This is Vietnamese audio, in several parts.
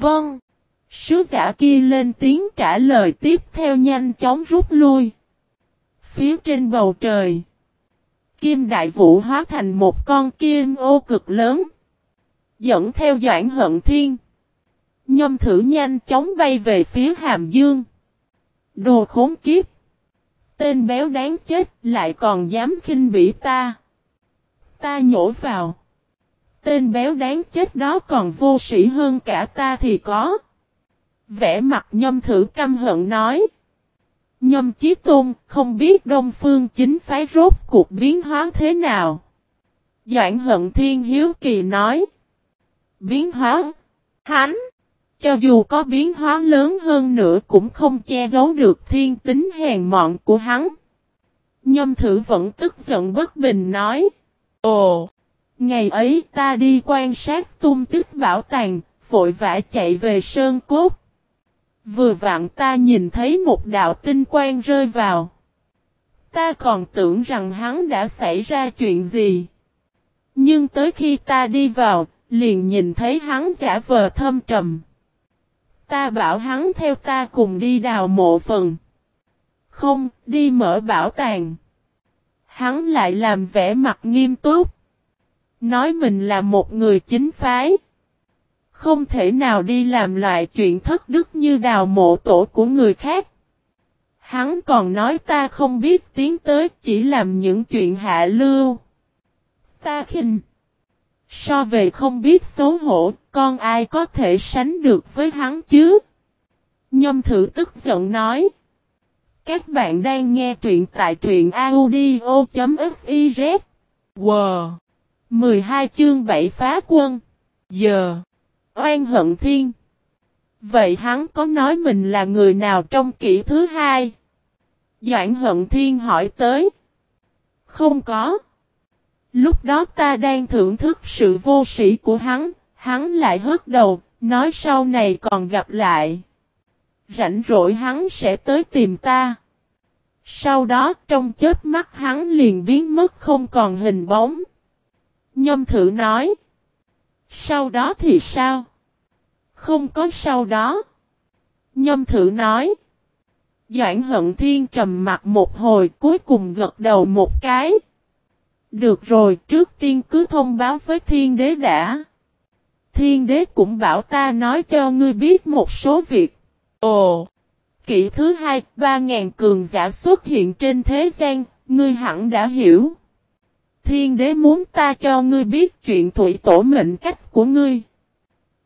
Vâng. Sứ giả kia lên tiếng trả lời tiếp theo nhanh chóng rút lui. Phía trên bầu trời. Kim đại vũ hóa thành một con kim ô cực lớn. Dẫn theo Doãn Hận Thiên. Nhâm thử nhanh chóng bay về phía Hàm Dương. Đồ khốn kiếp. Tên béo đáng chết lại còn dám khinh bỉ ta. Ta nhổ vào. Tên béo đáng chết đó còn vô sĩ hơn cả ta thì có. Vẽ mặt nhâm thử căm hận nói. Nhâm chí tôn, không biết Đông Phương chính phái rốt cuộc biến hóa thế nào. Doãn hận thiên hiếu kỳ nói. Biến hóa? Hắn! Cho dù có biến hóa lớn hơn nữa cũng không che giấu được thiên tính hèn mọn của hắn. Nhâm thử vẫn tức giận bất bình nói. Ồ! Ngày ấy ta đi quan sát tung tích bảo tàng, vội vã chạy về Sơn Cốt. Vừa vặn ta nhìn thấy một đạo tinh quang rơi vào. Ta còn tưởng rằng hắn đã xảy ra chuyện gì. Nhưng tới khi ta đi vào, liền nhìn thấy hắn giả vờ thâm trầm. Ta bảo hắn theo ta cùng đi đào mộ phần. Không, đi mở bảo tàng. Hắn lại làm vẻ mặt nghiêm túc. Nói mình là một người chính phái. Không thể nào đi làm loại chuyện thất đức như đào mộ tổ của người khác. Hắn còn nói ta không biết tiến tới chỉ làm những chuyện hạ lưu. Ta khinh. So về không biết xấu hổ, con ai có thể sánh được với hắn chứ? Nhâm thử tức giận nói. Các bạn đang nghe truyện tại truyện audio.fif. Wow! 12 chương 7 phá quân. Giờ. Oan hận thiên. Vậy hắn có nói mình là người nào trong kỷ thứ hai? Doãn hận thiên hỏi tới. Không có. Lúc đó ta đang thưởng thức sự vô sĩ của hắn, hắn lại hớt đầu, nói sau này còn gặp lại. Rảnh rỗi hắn sẽ tới tìm ta. Sau đó trong chết mắt hắn liền biến mất không còn hình bóng. Nhâm thử nói. Sau đó thì sao? Không có sau đó. Nhâm thử nói. Doãn hận thiên trầm mặt một hồi cuối cùng gật đầu một cái. Được rồi trước tiên cứ thông báo với thiên đế đã. Thiên đế cũng bảo ta nói cho ngươi biết một số việc. Ồ! Kỷ thứ hai, ba ngàn cường giả xuất hiện trên thế gian, ngươi hẳn đã hiểu. Thiên đế muốn ta cho ngươi biết chuyện thủy tổ mệnh cách của ngươi.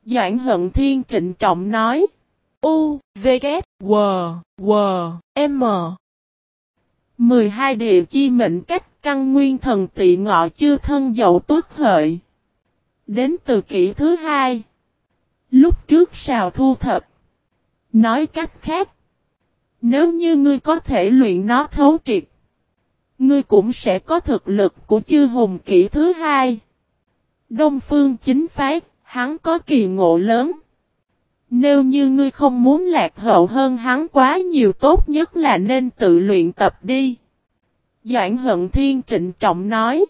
Doãn hận thiên trịnh trọng nói. U, V, K, W, W, M. 12 địa chi mệnh cách căn nguyên thần tị ngọ chưa thân dậu tuất hợi. Đến từ kỷ thứ hai. Lúc trước sào thu thập. Nói cách khác. Nếu như ngươi có thể luyện nó thấu triệt. Ngươi cũng sẽ có thực lực của chư hùng kỷ thứ hai. Đông phương chính phái, hắn có kỳ ngộ lớn. Nếu như ngươi không muốn lạc hậu hơn hắn quá nhiều tốt nhất là nên tự luyện tập đi. Doãn hận thiên trịnh trọng nói.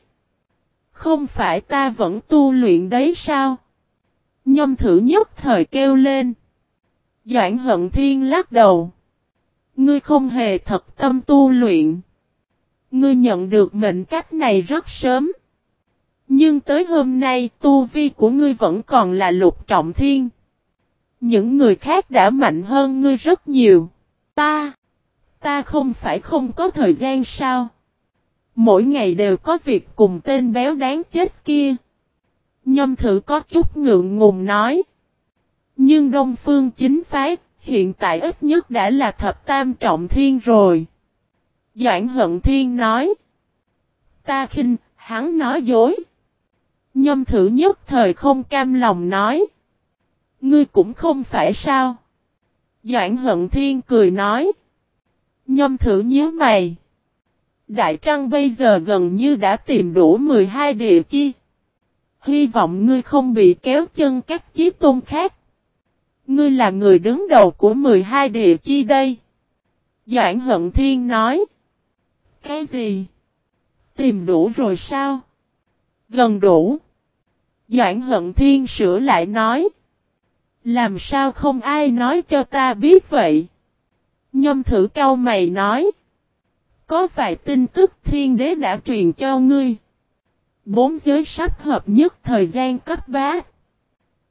Không phải ta vẫn tu luyện đấy sao? Nhâm thử nhất thời kêu lên. Doãn hận thiên lắc đầu. Ngươi không hề thật tâm tu luyện. Ngươi nhận được mệnh cách này rất sớm. Nhưng tới hôm nay tu vi của ngươi vẫn còn là lục trọng thiên. Những người khác đã mạnh hơn ngươi rất nhiều. Ta, ta không phải không có thời gian sao? Mỗi ngày đều có việc cùng tên béo đáng chết kia. Nhâm thử có chút ngượng ngùng nói. Nhưng Đông Phương chính phái, hiện tại ít nhất đã là thập tam trọng thiên rồi. Doãn hận thiên nói. Ta khinh, hắn nói dối. Nhâm thử nhất thời không cam lòng nói. Ngươi cũng không phải sao. Doãn hận thiên cười nói. Nhâm thử nhớ mày. Đại Trăng bây giờ gần như đã tìm đủ 12 địa chi. Hy vọng ngươi không bị kéo chân các chiếc tôn khác. Ngươi là người đứng đầu của 12 địa chi đây. Doãn hận thiên nói. Cái gì? Tìm đủ rồi sao? Gần đủ. Doãn hận thiên sửa lại nói. Làm sao không ai nói cho ta biết vậy? Nhâm thử cao mày nói. Có vài tin tức thiên đế đã truyền cho ngươi. Bốn giới sắp hợp nhất thời gian cấp bá.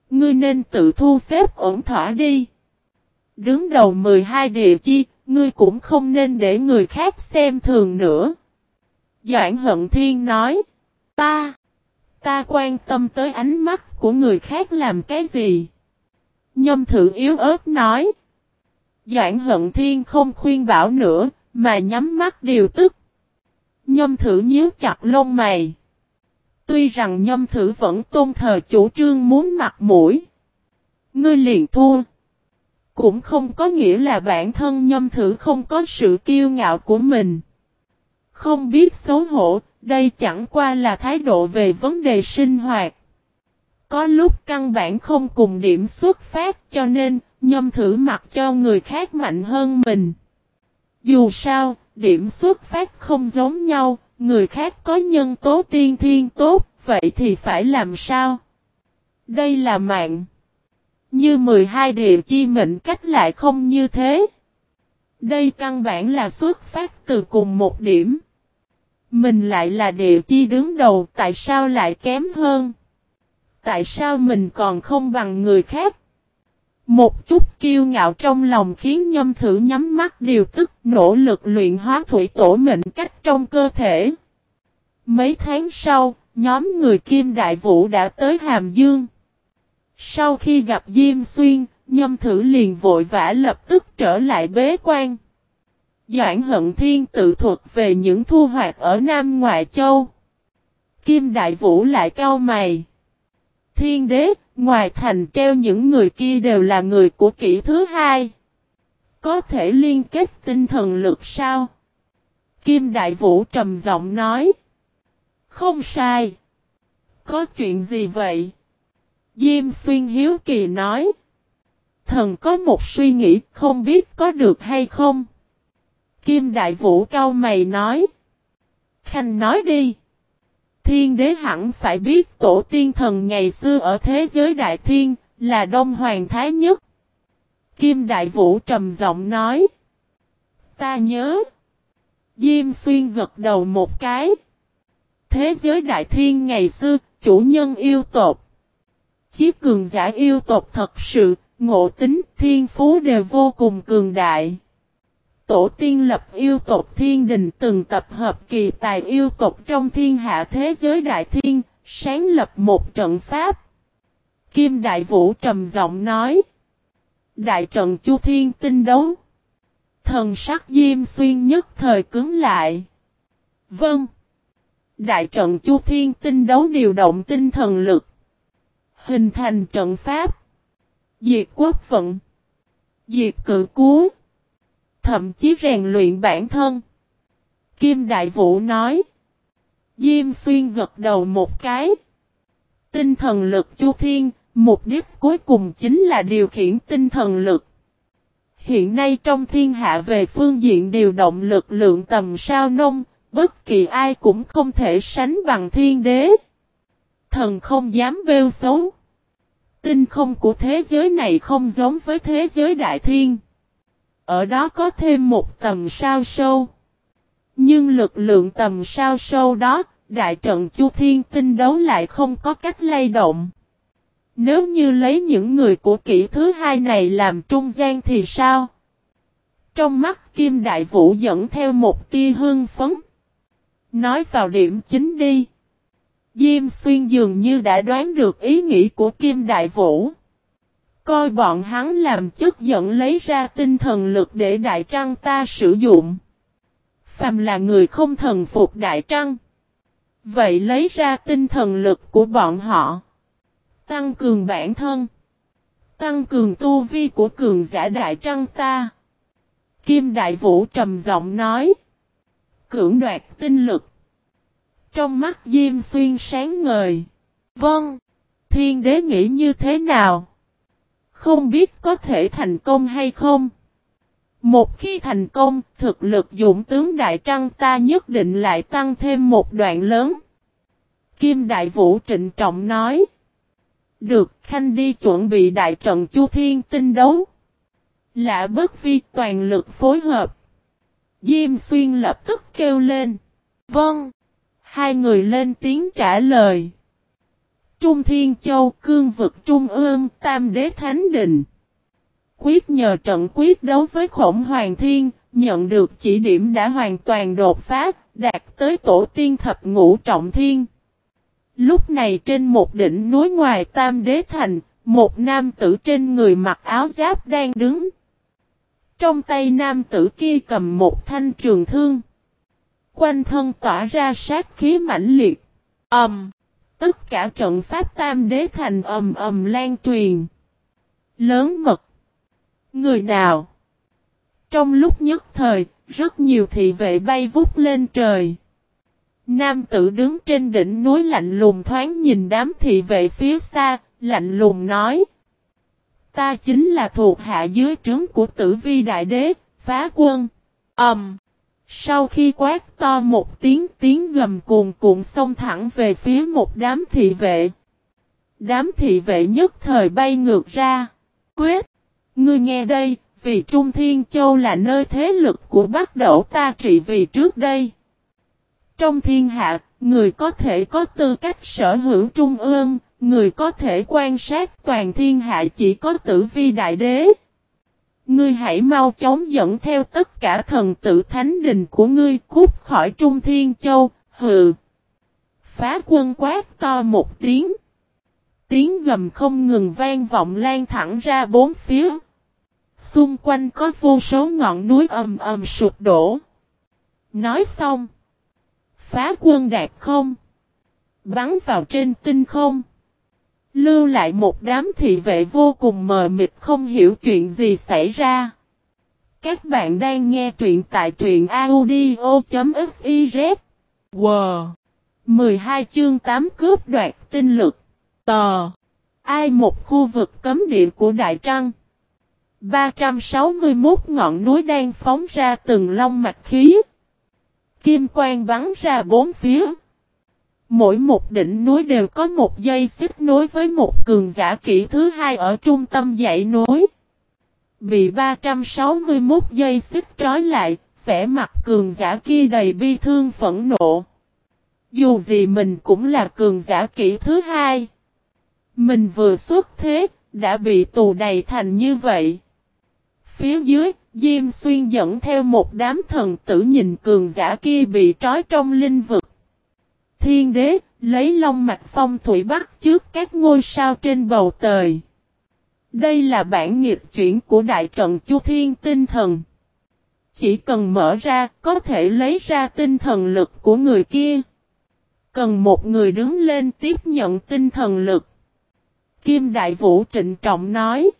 Ngươi nên tự thu xếp ổn thỏa đi. Đứng đầu 12 địa chi, ngươi cũng không nên để người khác xem thường nữa. Doãn hận thiên nói. Ta, ta quan tâm tới ánh mắt của người khác làm cái gì? Nhâm thử yếu ớt nói. Doãn hận thiên không khuyên bảo nữa, mà nhắm mắt điều tức. Nhâm thử nhíu chặt lông mày. Tuy rằng nhâm thử vẫn tôn thờ chủ trương muốn mặt mũi. Ngươi liền thua. Cũng không có nghĩa là bản thân nhâm thử không có sự kiêu ngạo của mình. Không biết xấu hổ, đây chẳng qua là thái độ về vấn đề sinh hoạt. Có lúc căn bản không cùng điểm xuất phát cho nên, nhâm thử mặc cho người khác mạnh hơn mình. Dù sao, điểm xuất phát không giống nhau, người khác có nhân tố tiên thiên tốt, vậy thì phải làm sao? Đây là mạng. Như 12 địa chi mệnh cách lại không như thế. Đây căn bản là xuất phát từ cùng một điểm. Mình lại là địa chi đứng đầu, tại sao lại kém hơn? Tại sao mình còn không bằng người khác? Một chút kiêu ngạo trong lòng khiến nhâm thử nhắm mắt điều tức nỗ lực luyện hóa thủy tổ mệnh cách trong cơ thể. Mấy tháng sau, nhóm người Kim Đại Vũ đã tới Hàm Dương. Sau khi gặp Diêm Xuyên, nhâm thử liền vội vã lập tức trở lại bế quan. Doãn hận thiên tự thuật về những thu hoạch ở Nam Ngoại Châu. Kim Đại Vũ lại cao mày. Thiên đế, ngoài thành treo những người kia đều là người của kỷ thứ hai. Có thể liên kết tinh thần lực sao? Kim Đại Vũ trầm giọng nói. Không sai. Có chuyện gì vậy? Diêm xuyên hiếu kỳ nói. Thần có một suy nghĩ không biết có được hay không. Kim Đại Vũ cao mày nói. Khanh nói đi. Thiên đế hẳn phải biết tổ tiên thần ngày xưa ở thế giới đại thiên là Đông Hoàng Thái Nhất. Kim Đại Vũ trầm giọng nói. Ta nhớ. Diêm xuyên gật đầu một cái. Thế giới đại thiên ngày xưa, chủ nhân yêu tộc. Chiếc cường giả yêu tộc thật sự, ngộ tính, thiên phú đều vô cùng cường đại. Tổ tiên lập yêu tộc thiên đình từng tập hợp kỳ tài yêu tộc trong thiên hạ thế giới đại thiên, sáng lập một trận pháp. Kim Đại Vũ trầm giọng nói. Đại trận Chu Thiên tinh đấu. Thần sắc Diêm Xuyên nhất thời cứng lại. Vâng. Đại trận Chu Thiên tinh đấu điều động tinh thần lực. Hình thành trận pháp. Diệt quốc vận. Diệt cử cứu. Thậm chí rèn luyện bản thân. Kim Đại Vũ nói. Diêm Xuyên gật đầu một cái. Tinh thần lực Chu Thiên, mục đích cuối cùng chính là điều khiển tinh thần lực. Hiện nay trong thiên hạ về phương diện điều động lực lượng tầm sao nông, bất kỳ ai cũng không thể sánh bằng thiên đế. Thần không dám bêu xấu. Tinh không của thế giới này không giống với thế giới đại thiên. Ở đó có thêm một tầm sao sâu. Nhưng lực lượng tầm sao sâu đó, đại trận Chu Thiên tinh đấu lại không có cách lay động. Nếu như lấy những người của kỷ thứ hai này làm trung gian thì sao? Trong mắt Kim Đại Vũ dẫn theo một tia hương phấn. Nói vào điểm chính đi. Diêm xuyên dường như đã đoán được ý nghĩ của Kim Đại Vũ. Coi bọn hắn làm chức dẫn lấy ra tinh thần lực để Đại Trăng ta sử dụng. Phàm là người không thần phục Đại Trăng. Vậy lấy ra tinh thần lực của bọn họ. Tăng cường bản thân. Tăng cường tu vi của cường giả Đại Trăng ta. Kim Đại Vũ trầm giọng nói. Cưỡng đoạt tinh lực. Trong mắt Diêm Xuyên sáng ngời. Vâng. Thiên đế nghĩ như thế nào? Không biết có thể thành công hay không? Một khi thành công, thực lực dũng tướng Đại Trăng ta nhất định lại tăng thêm một đoạn lớn. Kim Đại Vũ trịnh trọng nói. Được Khanh đi chuẩn bị đại trận Chu Thiên tinh đấu. Lạ bất vi toàn lực phối hợp. Diêm xuyên lập tức kêu lên. Vâng. Hai người lên tiếng trả lời. Trung Thiên Châu cương vực Trung ương Tam Đế Thánh Đình. Quyết nhờ trận quyết đấu với khổng hoàng thiên, nhận được chỉ điểm đã hoàn toàn đột phá, đạt tới tổ tiên thập ngũ trọng thiên. Lúc này trên một đỉnh núi ngoài Tam Đế Thành, một nam tử trên người mặc áo giáp đang đứng. Trong tay nam tử kia cầm một thanh trường thương. Quanh thân tỏa ra sát khí mãnh liệt. Ầm. Um, tất cả trận pháp Tam Đế Thành ầm ầm lan truyền. Lớn mật. Người nào? Trong lúc nhất thời, rất nhiều thị vệ bay vút lên trời. Nam tử đứng trên đỉnh núi lạnh lùng thoáng nhìn đám thị vệ phía xa, lạnh lùng nói. Ta chính là thuộc hạ dưới trướng của tử vi đại đế, phá quân. Ẩm. Um, sau khi quát to một tiếng tiếng gầm cuồn cuộn xông thẳng về phía một đám thị vệ. Đám thị vệ nhất thời bay ngược ra. Quyết. Ngươi nghe đây, vì Trung Thiên Châu là nơi thế lực của Bắc Đẩu ta trị vì trước đây. Trong thiên hạ, người có thể có tư cách sở hữu trung ương, người có thể quan sát toàn thiên hạ chỉ có tử vi đại đế. Ngươi hãy mau chóng dẫn theo tất cả thần tử thánh đình của ngươi cút khỏi Trung Thiên Châu, hừ. Phá quân quát to một tiếng. Tiếng gầm không ngừng vang vọng lan thẳng ra bốn phía. Xung quanh có vô số ngọn núi ầm ầm sụp đổ. Nói xong. Phá quân đạt không. Bắn vào trên tinh không. Lưu lại một đám thị vệ vô cùng mờ mịt không hiểu chuyện gì xảy ra. Các bạn đang nghe truyện tại truyện audio.fiz. Wow! 12 chương 8 cướp đoạt tinh lực. Tờ Ai một khu vực cấm địa của Đại Trăng. 361 ngọn núi đang phóng ra từng long mạch khí. Kim quang bắn ra bốn phía. Mỗi một đỉnh núi đều có một dây xích nối với một cường giả kỹ thứ hai ở trung tâm dãy núi. Bị 361 dây xích trói lại, vẻ mặt cường giả kia đầy bi thương phẫn nộ. Dù gì mình cũng là cường giả kỹ thứ hai. Mình vừa xuất thế, đã bị tù đầy thành như vậy. Phía dưới, Diêm Xuyên dẫn theo một đám thần tử nhìn cường giả kia bị trói trong linh vực. Thiên đế, lấy long mạch phong thủy bắt trước các ngôi sao trên bầu trời. Đây là bản nghiệp chuyển của đại trận Chu Thiên tinh thần. Chỉ cần mở ra, có thể lấy ra tinh thần lực của người kia. Cần một người đứng lên tiếp nhận tinh thần lực. Kim Đại Vũ trịnh trọng nói.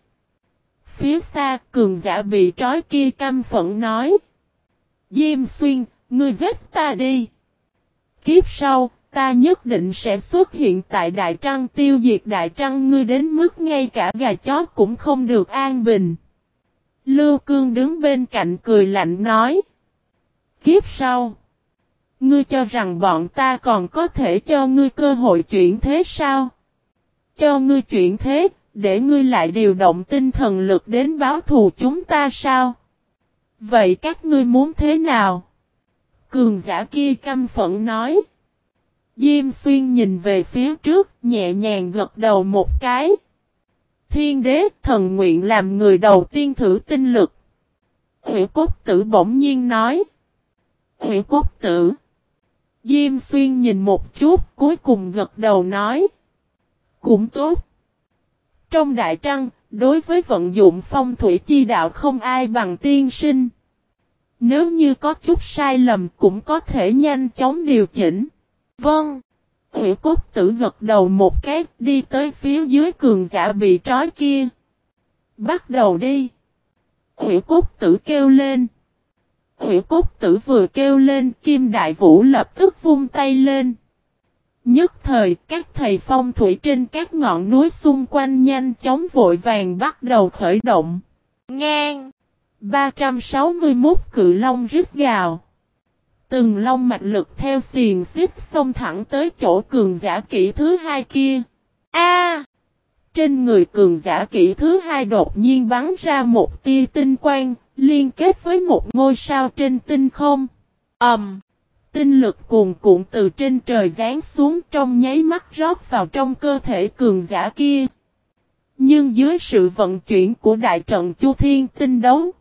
Phía xa, cường giả bị trói kia căm phẫn nói. Diêm xuyên, ngươi giết ta đi. Kiếp sau, ta nhất định sẽ xuất hiện tại Đại Trăng tiêu diệt Đại Trăng ngươi đến mức ngay cả gà chó cũng không được an bình. Lưu Cương đứng bên cạnh cười lạnh nói. Kiếp sau. Ngươi cho rằng bọn ta còn có thể cho ngươi cơ hội chuyển thế sao? Cho ngươi chuyển thế, để ngươi lại điều động tinh thần lực đến báo thù chúng ta sao? Vậy các ngươi muốn thế nào? Cường giả kia căm phẫn nói. Diêm xuyên nhìn về phía trước, nhẹ nhàng gật đầu một cái. Thiên đế thần nguyện làm người đầu tiên thử tinh lực. Hữu cốt tử bỗng nhiên nói. Hữu cốt tử. Diêm xuyên nhìn một chút, cuối cùng gật đầu nói. Cũng tốt. Trong đại trăng, đối với vận dụng phong thủy chi đạo không ai bằng tiên sinh. Nếu như có chút sai lầm cũng có thể nhanh chóng điều chỉnh. Vâng. Hủy cốt tử gật đầu một cái, đi tới phía dưới cường giả bị trói kia. Bắt đầu đi. Hủy cốt tử kêu lên. Hủy cốt tử vừa kêu lên, kim đại vũ lập tức vung tay lên. Nhất thời, các thầy phong thủy trên các ngọn núi xung quanh nhanh chóng vội vàng bắt đầu khởi động. Ngang! 361 cự long rít gào. Từng long mạch lực theo xiền xếp xông thẳng tới chỗ cường giả kỹ thứ hai kia. A! Trên người cường giả kỹ thứ hai đột nhiên bắn ra một tia tinh quang, liên kết với một ngôi sao trên tinh không. ầm, um, Tinh lực cuồn cuộn từ trên trời giáng xuống trong nháy mắt rót vào trong cơ thể cường giả kia. Nhưng dưới sự vận chuyển của đại trận Chu Thiên tinh đấu,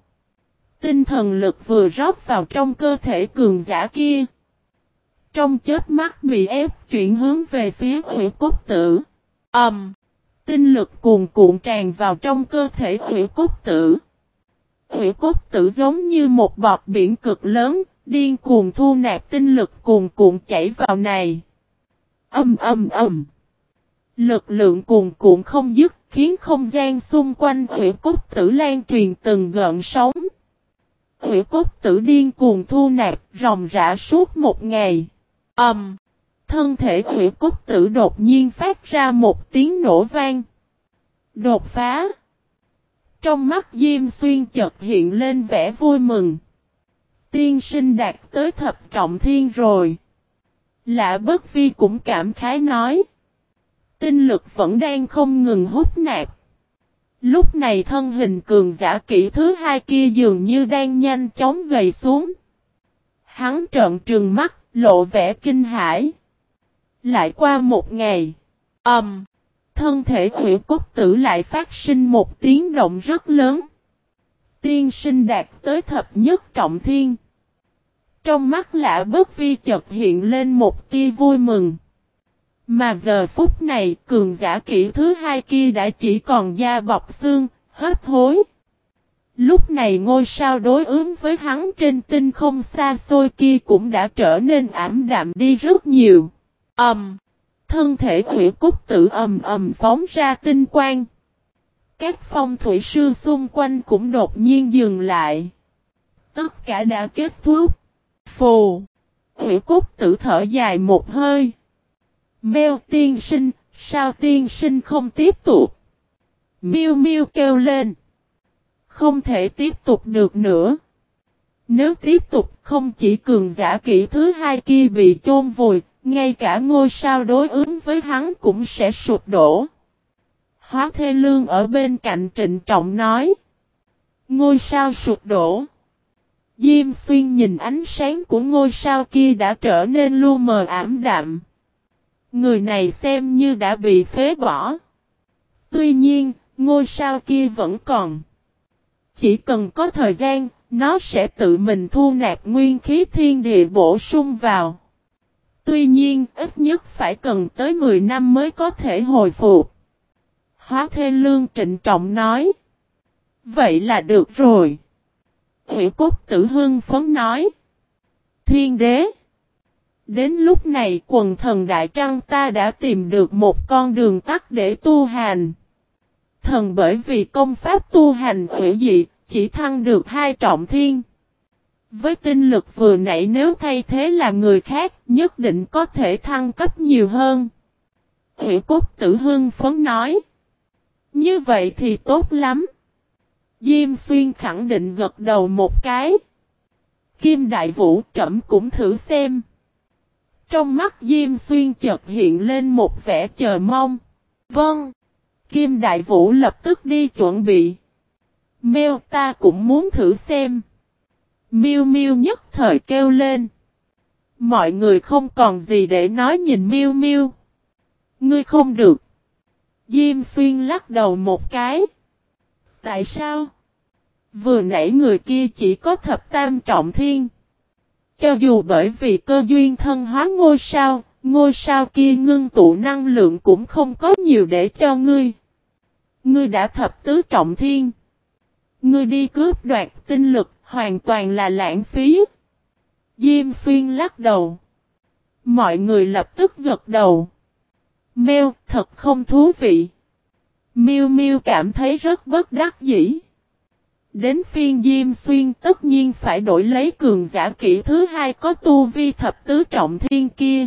tinh thần lực vừa rót vào trong cơ thể cường giả kia. Trong chết mắt bị ép chuyển hướng về phía hủy cốt tử. Ẩm. Um, tinh lực cuồn cuộn tràn vào trong cơ thể hủy cốt tử. Hủy cốt tử giống như một bọt biển cực lớn, điên cuồng thu nạp tinh lực cuồn cuộn chảy vào này. Âm âm âm. Lực lượng cuồn cuộn không dứt, khiến không gian xung quanh hủy cốt tử lan truyền từng gợn sóng. Hủy cốt tử điên cuồng thu nạp, ròng rã suốt một ngày. Âm. Um, thân thể hủy cốt tử đột nhiên phát ra một tiếng nổ vang. Đột phá. Trong mắt Diêm Xuyên chợt hiện lên vẻ vui mừng. Tiên sinh đạt tới thập trọng thiên rồi. Lạ bất vi cũng cảm khái nói. Tinh lực vẫn đang không ngừng hút nạp. Lúc này thân hình cường giả kỹ thứ hai kia dường như đang nhanh chóng gầy xuống. Hắn trợn trừng mắt, lộ vẻ kinh hãi. Lại qua một ngày. ầm, Um, thân thể hủy cốt tử lại phát sinh một tiếng động rất lớn. Tiên sinh đạt tới thập nhất trọng thiên. Trong mắt lạ bất vi chợt hiện lên một tia vui mừng. Mà giờ phút này cường giả kỹ thứ hai kia đã chỉ còn da bọc xương, hấp hối. Lúc này ngôi sao đối ứng với hắn trên tinh không xa xôi kia cũng đã trở nên ảm đạm đi rất nhiều. Ẩm. Um, thân thể hủy cốt tử ầm ầm phóng ra tinh quang. Các phong thủy sư xung quanh cũng đột nhiên dừng lại. Tất cả đã kết thúc. Phù. Hủy cốt tử thở dài một hơi. Mèo tiên sinh, sao tiên sinh không tiếp tục? Miu Miu kêu lên. Không thể tiếp tục được nữa. Nếu tiếp tục không chỉ cường giả kỹ thứ hai kia bị chôn vùi, ngay cả ngôi sao đối ứng với hắn cũng sẽ sụp đổ. Hóa Thê Lương ở bên cạnh trịnh trọng nói. Ngôi sao sụp đổ. Diêm xuyên nhìn ánh sáng của ngôi sao kia đã trở nên lu mờ ảm đạm. Người này xem như đã bị phế bỏ. Tuy nhiên, ngôi sao kia vẫn còn. Chỉ cần có thời gian, nó sẽ tự mình thu nạp nguyên khí thiên địa bổ sung vào. Tuy nhiên, ít nhất phải cần tới 10 năm mới có thể hồi phục. Hóa Thê Lương trịnh trọng nói. Vậy là được rồi. Hữu cốt tử hưng phấn nói. Thiên đế. Đến lúc này quần thần Đại Trăng ta đã tìm được một con đường tắt để tu hành. Thần bởi vì công pháp tu hành hữu dị, chỉ thăng được hai trọng thiên. Với tinh lực vừa nãy nếu thay thế là người khác, nhất định có thể thăng cấp nhiều hơn. Hữu cốt tử hương phấn nói. Như vậy thì tốt lắm. Diêm xuyên khẳng định gật đầu một cái. Kim đại vũ trẩm cũng thử xem. Trong mắt Diêm xuyên chợt hiện lên một vẻ chờ mong. Vâng. Kim đại vũ lập tức đi chuẩn bị. Mèo ta cũng muốn thử xem. Miu Miu nhất thời kêu lên. Mọi người không còn gì để nói nhìn Miu Miu. Ngươi không được. Diêm xuyên lắc đầu một cái. Tại sao? Vừa nãy người kia chỉ có thập tam trọng thiên. Cho dù bởi vì cơ duyên thân hóa ngôi sao, ngôi sao kia ngưng tụ năng lượng cũng không có nhiều để cho ngươi. Ngươi đã thập tứ trọng thiên. Ngươi đi cướp đoạt tinh lực hoàn toàn là lãng phí. Diêm xuyên lắc đầu. Mọi người lập tức gật đầu. Mèo thật không thú vị. Miu Miu cảm thấy rất bất đắc dĩ. Đến phiên Diêm Xuyên tất nhiên phải đổi lấy cường giả kỹ thứ hai có tu vi thập tứ trọng thiên kia.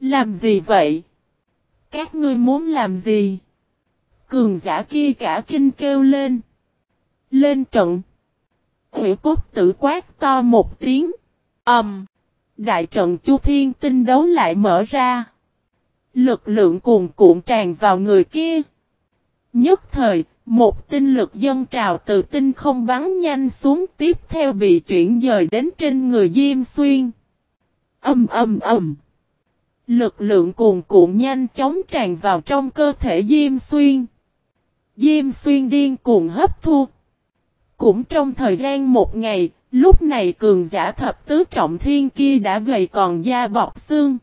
Làm gì vậy? Các ngươi muốn làm gì? Cường giả kia cả kinh kêu lên. Lên trận. Hủy cốt tử quát to một tiếng. Ẩm. Um, đại trận Chu Thiên tinh đấu lại mở ra. Lực lượng cuồn cuộn tràn vào người kia. Nhất thời, một tinh lực dân trào từ tinh không bắn nhanh xuống tiếp theo bị chuyển dời đến trên người Diêm Xuyên. Âm âm âm. Lực lượng cuồn cuộn nhanh chóng tràn vào trong cơ thể Diêm Xuyên. Diêm Xuyên điên cuồng hấp thu. Cũng trong thời gian một ngày, lúc này cường giả thập tứ trọng thiên kia đã gầy còn da bọc xương.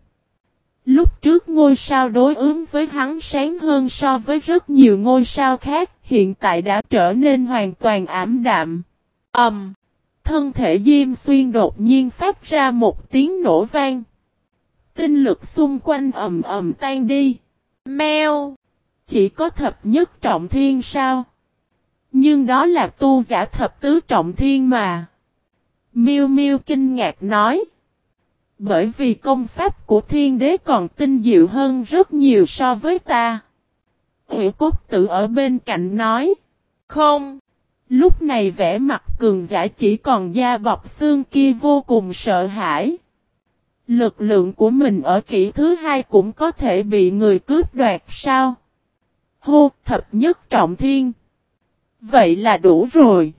Lúc trước ngôi sao đối ứng với hắn sáng hơn so với rất nhiều ngôi sao khác, hiện tại đã trở nên hoàn toàn ảm đạm. Ầm! Um, thân thể Diêm Xuyên đột nhiên phát ra một tiếng nổ vang. Tinh lực xung quanh ầm ầm tan đi. Mèo! Chỉ có thập nhất trọng thiên sao? Nhưng đó là tu giả thập tứ trọng thiên mà. Miêu Miêu kinh ngạc nói. Bởi vì công pháp của thiên đế còn tinh diệu hơn rất nhiều so với ta. Ủy cốt tử ở bên cạnh nói. Không. Lúc này vẻ mặt cường giả chỉ còn da bọc xương kia vô cùng sợ hãi. Lực lượng của mình ở kỷ thứ hai cũng có thể bị người cướp đoạt sao? Hô, thập nhất trọng thiên. Vậy là đủ rồi.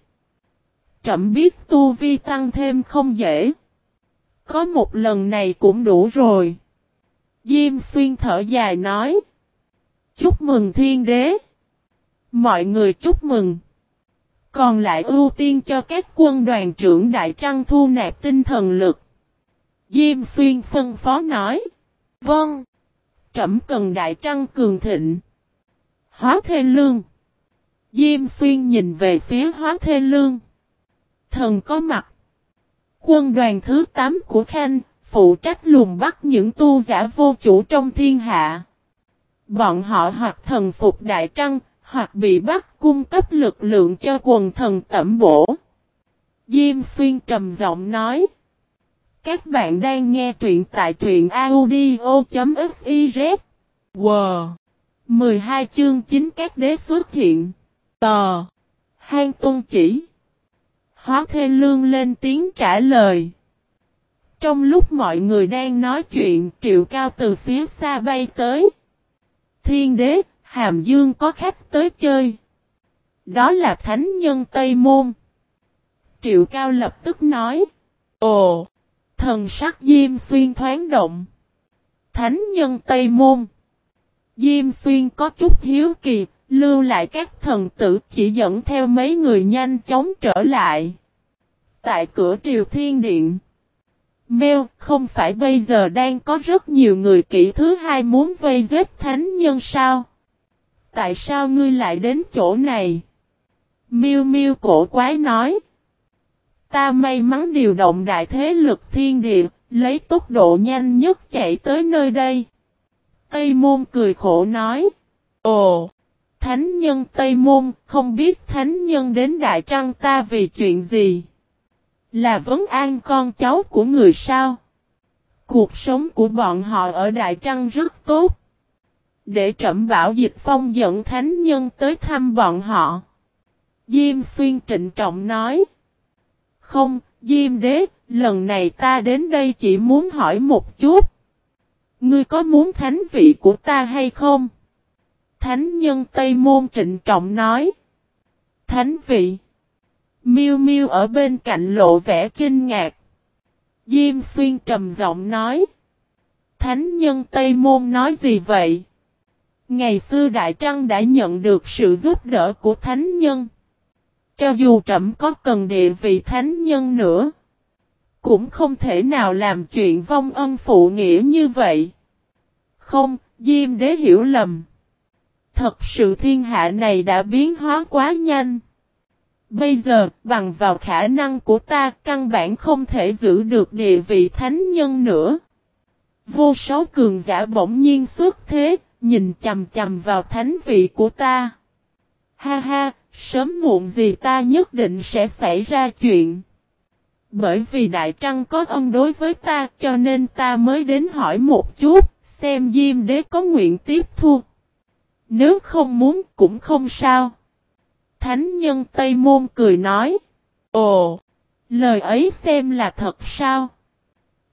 Trậm biết tu vi tăng thêm không dễ. Có một lần này cũng đủ rồi. Diêm xuyên thở dài nói. Chúc mừng thiên đế. Mọi người chúc mừng. Còn lại ưu tiên cho các quân đoàn trưởng Đại Trăng thu nạp tinh thần lực. Diêm xuyên phân phó nói. Vâng. Trẩm cần Đại Trăng cường thịnh. Hóa Thê Lương. Diêm xuyên nhìn về phía Hóa Thê Lương. Thần có mặt. Quân đoàn thứ 8 của Khanh, phụ trách lùng bắt những tu giả vô chủ trong thiên hạ. Bọn họ hoặc thần phục Đại Trăng, hoặc bị bắt cung cấp lực lượng cho quần thần tẩm bổ. Diêm Xuyên trầm giọng nói. Các bạn đang nghe truyện tại truyện audio.fiz. Wow! 12 chương 9 các đế xuất hiện. Tò! Hang tôn chỉ. Hóa Thê Lương lên tiếng trả lời. Trong lúc mọi người đang nói chuyện, triệu cao từ phía xa bay tới. Thiên đế, Hàm Dương có khách tới chơi. Đó là Thánh Nhân Tây Môn. Triệu cao lập tức nói. Ồ, thần sắc Diêm Xuyên thoáng động. Thánh Nhân Tây Môn. Diêm Xuyên có chút hiếu kỳ, Lưu lại các thần tử chỉ dẫn theo mấy người nhanh chóng trở lại. Tại cửa triều thiên điện. Mèo, không phải bây giờ đang có rất nhiều người kỹ thứ hai muốn vây giết thánh nhân sao? Tại sao ngươi lại đến chỗ này? Miêu miêu cổ quái nói. Ta may mắn điều động đại thế lực thiên địa, lấy tốc độ nhanh nhất chạy tới nơi đây. Tây môn cười khổ nói. Ồ! Thánh nhân Tây Môn, không biết thánh nhân đến Đại Trăng ta vì chuyện gì? Là vấn an con cháu của người sao? Cuộc sống của bọn họ ở Đại Trăng rất tốt. Để trẩm bảo dịch phong dẫn thánh nhân tới thăm bọn họ. Diêm xuyên trịnh trọng nói. Không, Diêm đế, lần này ta đến đây chỉ muốn hỏi một chút. Ngươi có muốn thánh vị của ta hay không? Thánh nhân Tây Môn trịnh trọng nói. Thánh vị. Miêu Miêu ở bên cạnh lộ vẻ kinh ngạc. Diêm xuyên trầm giọng nói. Thánh nhân Tây Môn nói gì vậy? Ngày xưa Đại Trăng đã nhận được sự giúp đỡ của Thánh nhân. Cho dù trẫm có cần địa vị Thánh nhân nữa. Cũng không thể nào làm chuyện vong ân phụ nghĩa như vậy. Không, Diêm đế hiểu lầm. Thật sự thiên hạ này đã biến hóa quá nhanh. Bây giờ, bằng vào khả năng của ta, căn bản không thể giữ được địa vị thánh nhân nữa. Vô số cường giả bỗng nhiên xuất thế, nhìn chầm chầm vào thánh vị của ta. Ha ha, sớm muộn gì ta nhất định sẽ xảy ra chuyện. Bởi vì Đại Trăng có ân đối với ta cho nên ta mới đến hỏi một chút, xem Diêm Đế có nguyện tiếp thu. Nếu không muốn cũng không sao. Thánh nhân Tây Môn cười nói. Ồ, lời ấy xem là thật sao?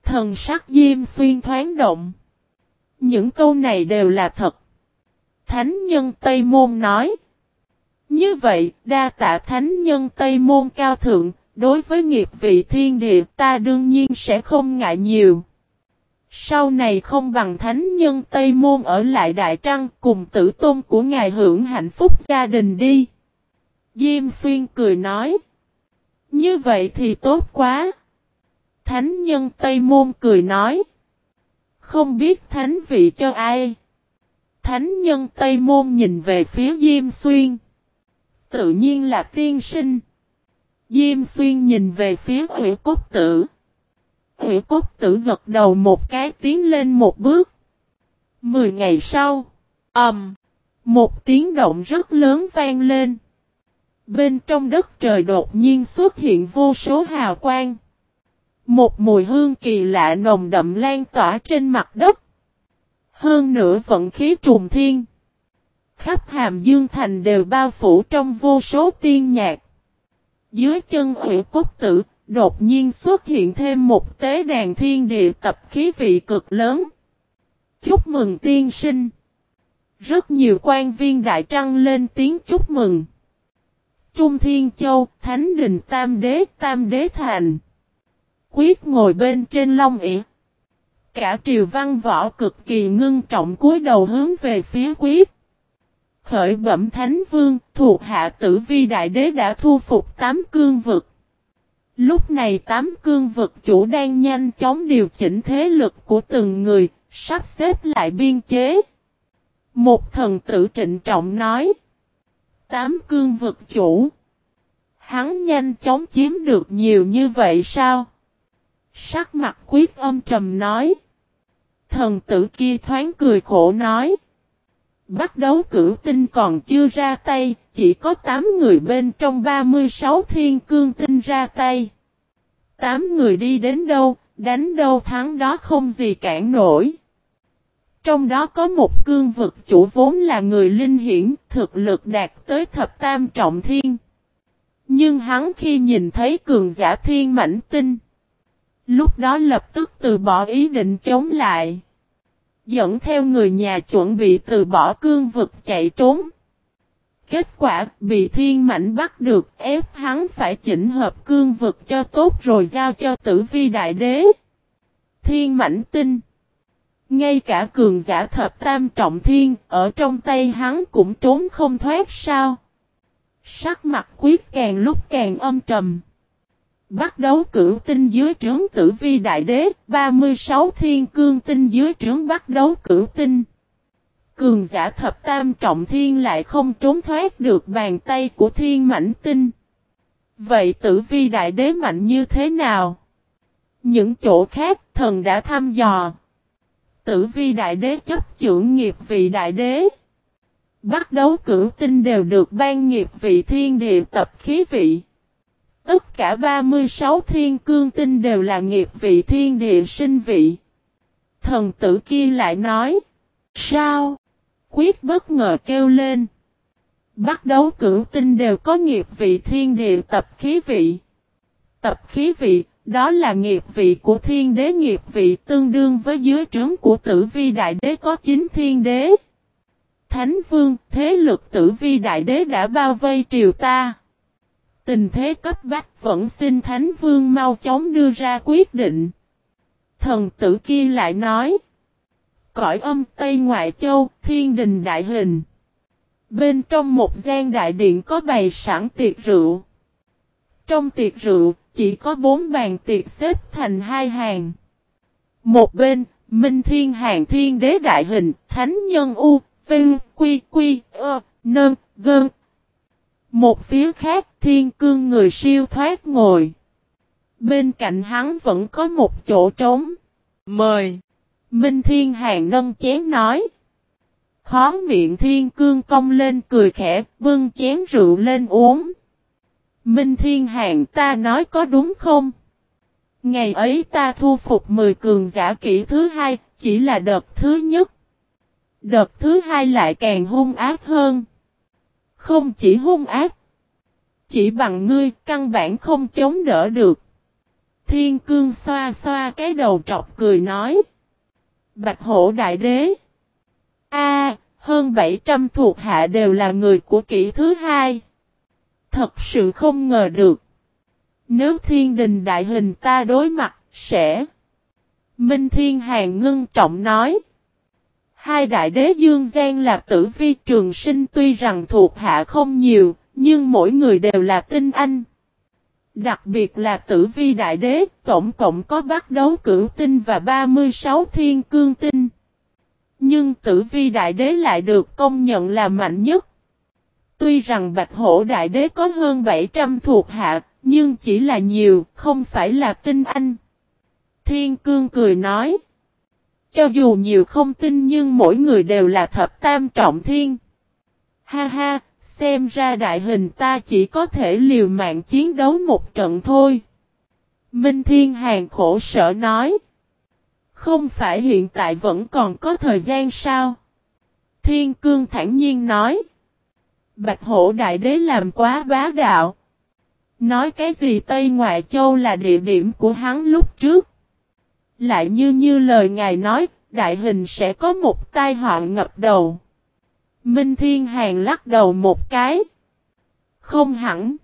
Thần sắc Diêm Xuyên thoáng động. Những câu này đều là thật. Thánh nhân Tây Môn nói. Như vậy, đa tạ thánh nhân Tây Môn Cao Thượng, đối với nghiệp vị thiên địa ta đương nhiên sẽ không ngại nhiều. Sau này không bằng thánh nhân Tây Môn ở lại Đại Trăng cùng tử tôn của ngài hưởng hạnh phúc gia đình đi. Diêm Xuyên cười nói. Như vậy thì tốt quá. Thánh nhân Tây Môn cười nói. Không biết thánh vị cho ai. Thánh nhân Tây Môn nhìn về phía Diêm Xuyên. Tự nhiên là tiên sinh. Diêm Xuyên nhìn về phía Ủy Cốt Tử. Hủy Cốt Tử gật đầu một cái tiến lên một bước. Mười ngày sau, ầm, um, một tiếng động rất lớn vang lên. Bên trong đất trời đột nhiên xuất hiện vô số hào quang. Một mùi hương kỳ lạ nồng đậm lan tỏa trên mặt đất. Hơn nữa vận khí trùng thiên. Khắp hàm dương thành đều bao phủ trong vô số tiên nhạc. Dưới chân hủy cốt tử, đột nhiên xuất hiện thêm một tế đàn thiên địa tập khí vị cực lớn. Chúc mừng tiên sinh. Rất nhiều quan viên đại trăng lên tiếng chúc mừng. Trung Thiên Châu, Thánh Đình Tam Đế, Tam Đế Thành. Quyết ngồi bên trên long ỉa. Cả triều văn võ cực kỳ ngưng trọng cúi đầu hướng về phía quyết. Khởi bẩm Thánh Vương, thuộc hạ tử vi đại đế đã thu phục tám cương vực. Lúc này tám cương vực chủ đang nhanh chóng điều chỉnh thế lực của từng người, sắp xếp lại biên chế. Một thần tử trịnh trọng nói. Tám cương vực chủ. Hắn nhanh chóng chiếm được nhiều như vậy sao? Sắc mặt quyết âm trầm nói. Thần tử kia thoáng cười khổ nói. Bắt đấu cử tinh còn chưa ra tay, chỉ có 8 người bên trong 36 thiên cương tinh ra tay. 8 người đi đến đâu, đánh đâu thắng đó không gì cản nổi. Trong đó có một cương vực chủ vốn là người linh hiển, thực lực đạt tới thập tam trọng thiên. Nhưng hắn khi nhìn thấy cường giả thiên mảnh tinh, lúc đó lập tức từ bỏ ý định chống lại. Dẫn theo người nhà chuẩn bị từ bỏ cương vực chạy trốn. Kết quả bị thiên mảnh bắt được ép hắn phải chỉnh hợp cương vực cho tốt rồi giao cho tử vi đại đế. Thiên mảnh tinh. Ngay cả cường giả thập tam trọng thiên ở trong tay hắn cũng trốn không thoát sao. Sắc mặt quyết càng lúc càng âm trầm. Bắt đấu cửu tinh dưới trướng tử vi đại đế, 36 thiên cương tinh dưới trướng bắt đấu cửu tinh. Cường giả thập tam trọng thiên lại không trốn thoát được bàn tay của thiên mảnh tinh. Vậy tử vi đại đế mạnh như thế nào? Những chỗ khác thần đã thăm dò. Tử vi đại đế chấp trưởng nghiệp vị đại đế. Bắt đấu cửu tinh đều được ban nghiệp vị thiên địa tập khí vị. Tất cả 36 thiên cương tinh đều là nghiệp vị thiên địa sinh vị. Thần tử kia lại nói. Sao? Quyết bất ngờ kêu lên. Bắt đấu cửu tinh đều có nghiệp vị thiên địa tập khí vị. Tập khí vị, đó là nghiệp vị của thiên đế nghiệp vị tương đương với dưới trướng của tử vi đại đế có chính thiên đế. Thánh vương, thế lực tử vi đại đế đã bao vây triều ta. Tình thế cấp bách vẫn xin Thánh vương mau chóng đưa ra quyết định. Thần tử kia lại nói. Cõi âm Tây Ngoại Châu, thiên đình đại hình. Bên trong một gian đại điện có bày sẵn tiệc rượu. Trong tiệc rượu, chỉ có bốn bàn tiệc xếp thành hai hàng. Một bên, Minh Thiên Hàng Thiên Đế Đại Hình, Thánh Nhân U, Vinh, Quy, Quy, Ơ, Nơn, Gơn. Một phía khác, Thiên Cương người siêu thoát ngồi. Bên cạnh hắn vẫn có một chỗ trống. Mời! Minh Thiên Hàng nâng chén nói. Khó miệng Thiên Cương công lên cười khẽ, bưng chén rượu lên uống. Minh Thiên Hàng ta nói có đúng không? Ngày ấy ta thu phục 10 cường giả kỹ thứ hai, chỉ là đợt thứ nhất. Đợt thứ hai lại càng hung ác hơn. Không chỉ hung ác. Chỉ bằng ngươi căn bản không chống đỡ được. Thiên cương xoa xoa cái đầu trọc cười nói. Bạch hổ đại đế. A, hơn 700 thuộc hạ đều là người của kỷ thứ hai. Thật sự không ngờ được. Nếu thiên đình đại hình ta đối mặt, sẽ... Minh Thiên Hàng ngưng trọng nói. Hai đại đế Dương Giang là tử vi trường sinh tuy rằng thuộc hạ không nhiều, nhưng mỗi người đều là tinh anh. Đặc biệt là tử vi đại đế, tổng cộng có bắt đấu cửu tinh và 36 thiên cương tinh. Nhưng tử vi đại đế lại được công nhận là mạnh nhất. Tuy rằng bạch hổ đại đế có hơn 700 thuộc hạ, nhưng chỉ là nhiều, không phải là tinh anh. Thiên cương cười nói. Cho dù nhiều không tin nhưng mỗi người đều là thập tam trọng thiên. Ha ha, xem ra đại hình ta chỉ có thể liều mạng chiến đấu một trận thôi. Minh Thiên Hàng khổ sở nói. Không phải hiện tại vẫn còn có thời gian sao? Thiên Cương thản nhiên nói. Bạch hổ đại đế làm quá bá đạo. Nói cái gì Tây Ngoại Châu là địa điểm của hắn lúc trước. Lại như như lời ngài nói, đại hình sẽ có một tai họa ngập đầu. Minh Thiên Hàng lắc đầu một cái. Không hẳn.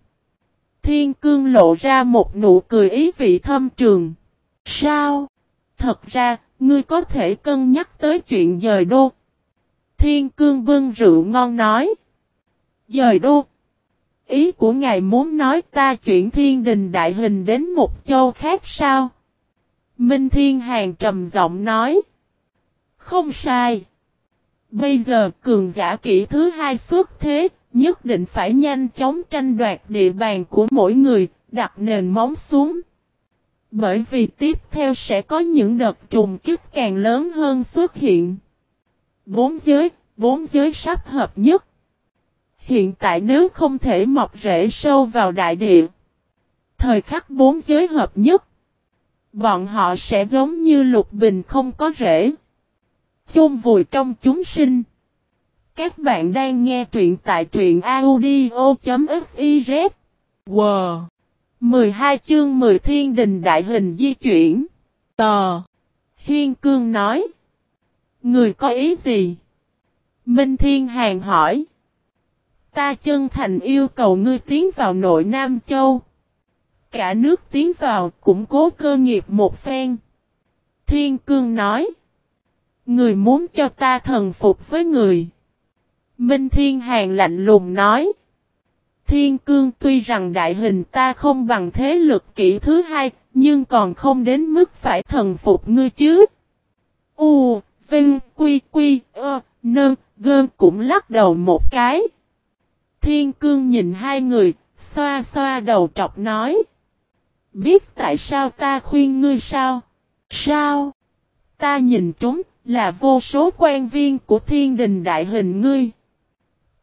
Thiên Cương lộ ra một nụ cười ý vị thâm trường. Sao? Thật ra, ngươi có thể cân nhắc tới chuyện dời đô. Thiên Cương bưng rượu ngon nói. Dời đô. Ý của ngài muốn nói ta chuyển thiên đình đại hình đến một châu khác sao? Minh Thiên Hàng trầm giọng nói. Không sai. Bây giờ cường giả kỹ thứ hai xuất thế, nhất định phải nhanh chóng tranh đoạt địa bàn của mỗi người, đặt nền móng xuống. Bởi vì tiếp theo sẽ có những đợt trùng kích càng lớn hơn xuất hiện. Bốn giới, bốn giới sắp hợp nhất. Hiện tại nếu không thể mọc rễ sâu vào đại địa, thời khắc bốn giới hợp nhất, bọn họ sẽ giống như lục bình không có rễ chôn vùi trong chúng sinh. Các bạn đang nghe truyện tại truyện audio.fiz. Wow! 12 chương 10 thiên đình đại hình di chuyển. Tò! Hiên cương nói. Người có ý gì? Minh Thiên Hàng hỏi. Ta chân thành yêu cầu ngươi tiến vào nội Nam Châu. Cả nước tiến vào củng cố cơ nghiệp một phen. Thiên Cương nói. Người muốn cho ta thần phục với người. Minh Thiên Hàng lạnh lùng nói. Thiên cương tuy rằng đại hình ta không bằng thế lực kỹ thứ hai, nhưng còn không đến mức phải thần phục ngươi chứ. U, Vinh, Quy, Quy, Ơ, Nơ, Gơn cũng lắc đầu một cái. Thiên cương nhìn hai người, xoa xoa đầu trọc nói. Biết tại sao ta khuyên ngươi sao? Sao? Ta nhìn trúng, là vô số quan viên của thiên đình đại hình ngươi.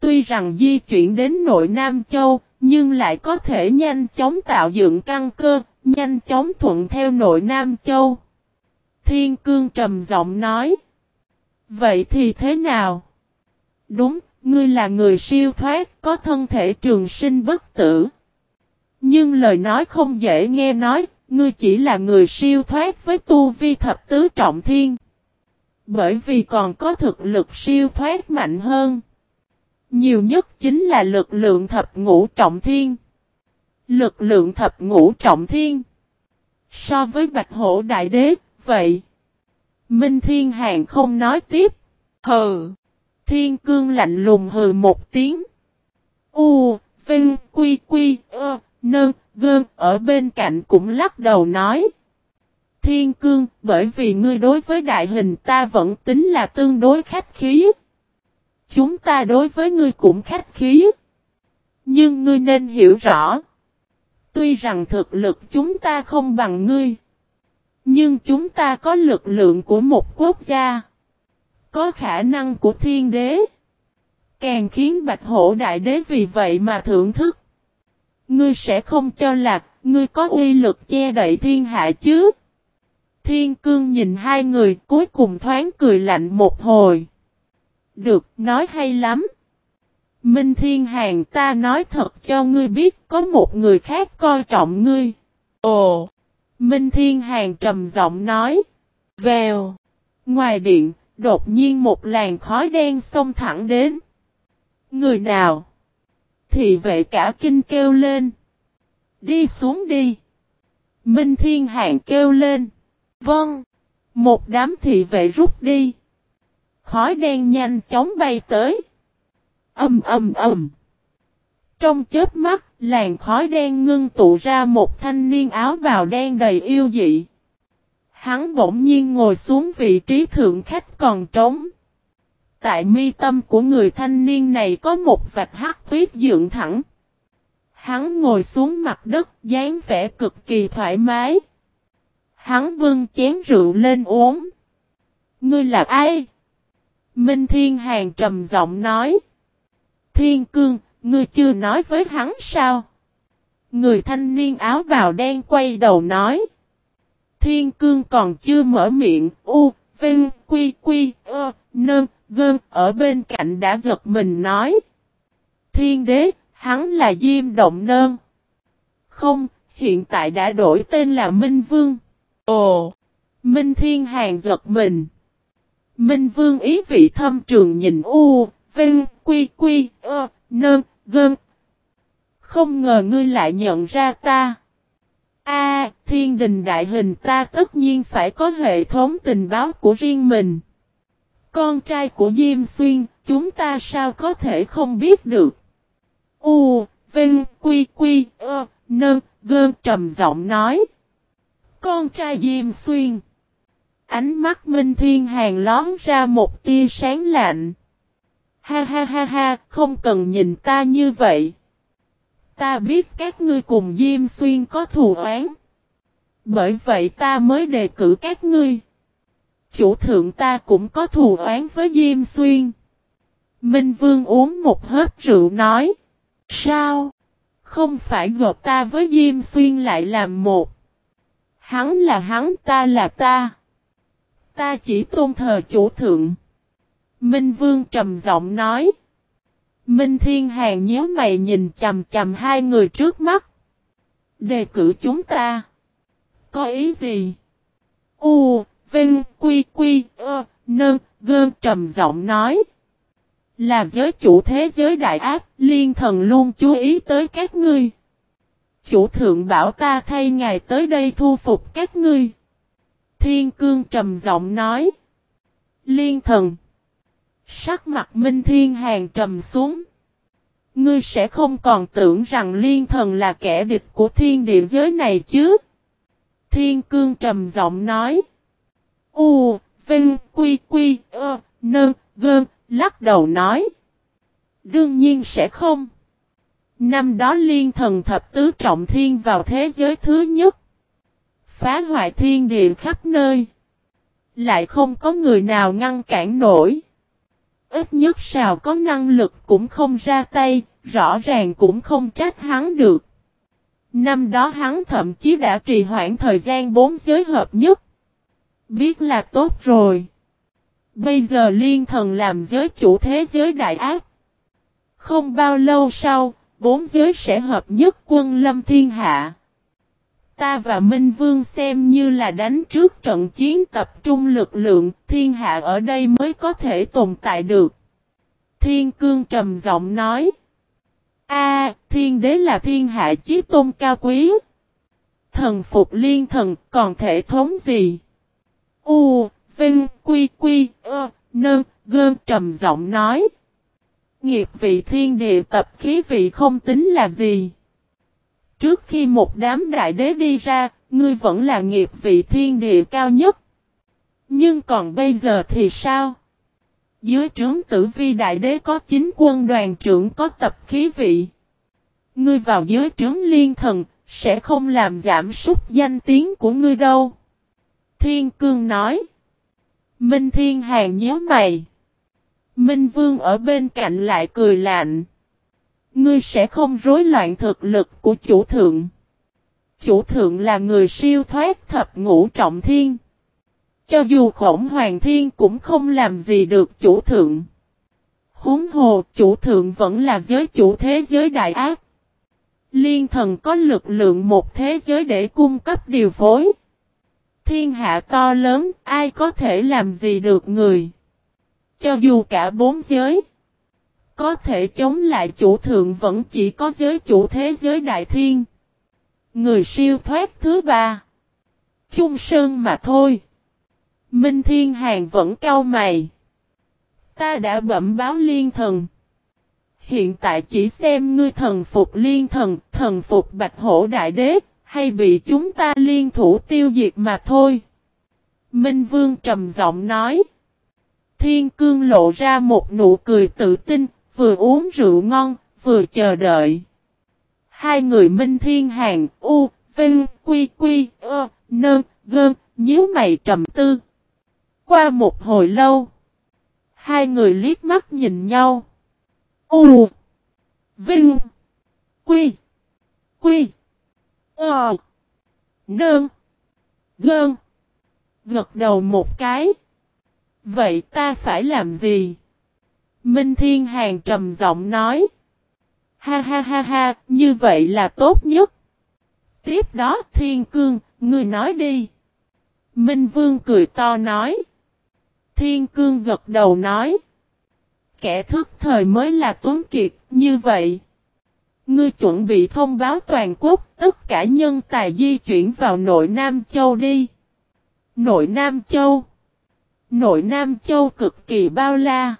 Tuy rằng di chuyển đến nội Nam Châu, nhưng lại có thể nhanh chóng tạo dựng căn cơ, nhanh chóng thuận theo nội Nam Châu. Thiên cương trầm giọng nói. Vậy thì thế nào? Đúng, ngươi là người siêu thoát, có thân thể trường sinh bất tử. Nhưng lời nói không dễ nghe nói, ngươi chỉ là người siêu thoát với tu vi thập tứ trọng thiên. Bởi vì còn có thực lực siêu thoát mạnh hơn. Nhiều nhất chính là lực lượng thập ngũ trọng thiên. Lực lượng thập ngũ trọng thiên. So với Bạch Hổ Đại Đế, vậy. Minh Thiên Hàng không nói tiếp. Hừ. Thiên Cương lạnh lùng hừ một tiếng. U, Vinh, Quy, Quy, Ơ, Nơ, Gơn ở bên cạnh cũng lắc đầu nói. Thiên cương, bởi vì ngươi đối với đại hình ta vẫn tính là tương đối khách khí. Chúng ta đối với ngươi cũng khách khí. Nhưng ngươi nên hiểu rõ. Tuy rằng thực lực chúng ta không bằng ngươi. Nhưng chúng ta có lực lượng của một quốc gia. Có khả năng của thiên đế. Càng khiến bạch hổ đại đế vì vậy mà thưởng thức. Ngươi sẽ không cho là ngươi có uy lực che đậy thiên hạ chứ. Thiên cương nhìn hai người cuối cùng thoáng cười lạnh một hồi. Được, nói hay lắm. Minh Thiên Hàng ta nói thật cho ngươi biết có một người khác coi trọng ngươi. Ồ! Minh Thiên Hàng trầm giọng nói. Vèo! Ngoài điện, đột nhiên một làn khói đen xông thẳng đến. Người nào? Thị vệ cả kinh kêu lên. Đi xuống đi. Minh Thiên hàng kêu lên. Vâng. Một đám thị vệ rút đi. Khói đen nhanh chóng bay tới. Âm âm âm. Trong chớp mắt, làn khói đen ngưng tụ ra một thanh niên áo bào đen đầy yêu dị. Hắn bỗng nhiên ngồi xuống vị trí thượng khách còn trống. Tại mi tâm của người thanh niên này có một vạch hắc tuyết dựng thẳng. Hắn ngồi xuống mặt đất, dáng vẻ cực kỳ thoải mái. Hắn bưng chén rượu lên uống. Ngươi là ai? Minh Thiên Hàng trầm giọng nói. Thiên Cương, ngươi chưa nói với hắn sao? Người thanh niên áo bào đen quay đầu nói. Thiên Cương còn chưa mở miệng, u, vinh, quy, quy, ơ, nơn, gơn, ở bên cạnh đã giật mình nói. Thiên đế, hắn là Diêm Động Nơn. Không, hiện tại đã đổi tên là Minh Vương. Ồ! Minh Thiên Hàng giật mình. Minh Vương ý vị thâm trường nhìn u, vinh, quy, quy, ơ, nơn, gơn. Không ngờ ngươi lại nhận ra ta. A, thiên đình đại hình ta tất nhiên phải có hệ thống tình báo của riêng mình. Con trai của Diêm Xuyên, chúng ta sao có thể không biết được. U, Vinh, Quy, Quy, Ơ, Nơn, Gơn trầm giọng nói. Con trai Diêm Xuyên. Ánh mắt Minh Thiên Hàng lón ra một tia sáng lạnh. Ha ha ha ha, không cần nhìn ta như vậy. Ta biết các ngươi cùng Diêm Xuyên có thù oán. Bởi vậy ta mới đề cử các ngươi. Chủ thượng ta cũng có thù oán với Diêm Xuyên. Minh Vương uống một hớp rượu nói. Sao? Không phải gộp ta với Diêm Xuyên lại làm một. Hắn là hắn ta là ta. Ta chỉ tôn thờ chủ thượng. Minh Vương trầm giọng nói. Minh Thiên Hàng nhớ mày nhìn chầm chầm hai người trước mắt. Đề cử chúng ta. Có ý gì? U, Vinh, Quy, Quy, Ơ, Nơn, Gơn trầm giọng nói. Là giới chủ thế giới đại ác, liên thần luôn chú ý tới các ngươi. Chủ thượng bảo ta thay ngài tới đây thu phục các ngươi. Thiên cương trầm giọng nói. Liên thần. Sắc mặt Minh Thiên Hàng trầm xuống. Ngươi sẽ không còn tưởng rằng liên thần là kẻ địch của thiên địa giới này chứ. Thiên cương trầm giọng nói. U, Vinh, Quy, Quy, Ơ, Nơn, Gơn, lắc đầu nói. Đương nhiên sẽ không. Năm đó liên thần thập tứ trọng thiên vào thế giới thứ nhất. Phá hoại thiên địa khắp nơi. Lại không có người nào ngăn cản nổi. Ít nhất sao có năng lực cũng không ra tay, rõ ràng cũng không trách hắn được. Năm đó hắn thậm chí đã trì hoãn thời gian bốn giới hợp nhất. Biết là tốt rồi. Bây giờ liên thần làm giới chủ thế giới đại ác. Không bao lâu sau, bốn giới sẽ hợp nhất quân lâm thiên hạ. Ta và Minh Vương xem như là đánh trước trận chiến tập trung lực lượng, thiên hạ ở đây mới có thể tồn tại được. Thiên cương trầm giọng nói. A, thiên đế là thiên hạ chí tôn cao quý. Thần phục liên thần còn thể thống gì? U, Vinh, Quy, Quy, Ơ, Nơn, Gơn trầm giọng nói. Nghiệp vị thiên địa tập khí vị không tính là gì. Trước khi một đám đại đế đi ra, ngươi vẫn là nghiệp vị thiên địa cao nhất. Nhưng còn bây giờ thì sao? Dưới trướng tử vi đại đế có chính quân đoàn trưởng có tập khí vị. Ngươi vào dưới trướng liên thần, sẽ không làm giảm sút danh tiếng của ngươi đâu. Thiên cương nói. Minh Thiên Hàng nhớ mày. Minh Vương ở bên cạnh lại cười lạnh. Ngươi sẽ không rối loạn thực lực của chủ thượng. Chủ thượng là người siêu thoát thập ngũ trọng thiên. Cho dù khổng hoàng thiên cũng không làm gì được chủ thượng. Huống hồ chủ thượng vẫn là giới chủ thế giới đại ác. Liên thần có lực lượng một thế giới để cung cấp điều phối. Thiên hạ to lớn, ai có thể làm gì được người cho dù cả bốn giới. Có thể chống lại chủ thượng vẫn chỉ có giới chủ thế giới đại thiên. Người siêu thoát thứ ba. Trung Sơn mà thôi. Minh Thiên Hàng vẫn cau mày. Ta đã bẩm báo liên thần. Hiện tại chỉ xem ngươi thần phục liên thần, thần phục bạch hổ đại đế, hay bị chúng ta liên thủ tiêu diệt mà thôi. Minh Vương trầm giọng nói. Thiên cương lộ ra một nụ cười tự tin, vừa uống rượu ngon, vừa chờ đợi. Hai người Minh Thiên Hàng, U, Vinh, Quy, Quy, Ơ, Nơ, Gơn, nhíu mày trầm tư. Qua một hồi lâu, hai người liếc mắt nhìn nhau. U, Vinh, Quy, Quy, Ơ, Nơn, Gơn, gật đầu một cái. Vậy ta phải làm gì? Minh Thiên Hàng trầm giọng nói. Ha ha ha ha, như vậy là tốt nhất. Tiếp đó Thiên Cương, ngươi nói đi. Minh Vương cười to nói. Thiên Cương gật đầu nói. Kẻ thức thời mới là tuấn kiệt, như vậy. Ngươi chuẩn bị thông báo toàn quốc, tất cả nhân tài di chuyển vào nội Nam Châu đi. Nội Nam Châu Nội Nam Châu cực kỳ bao la.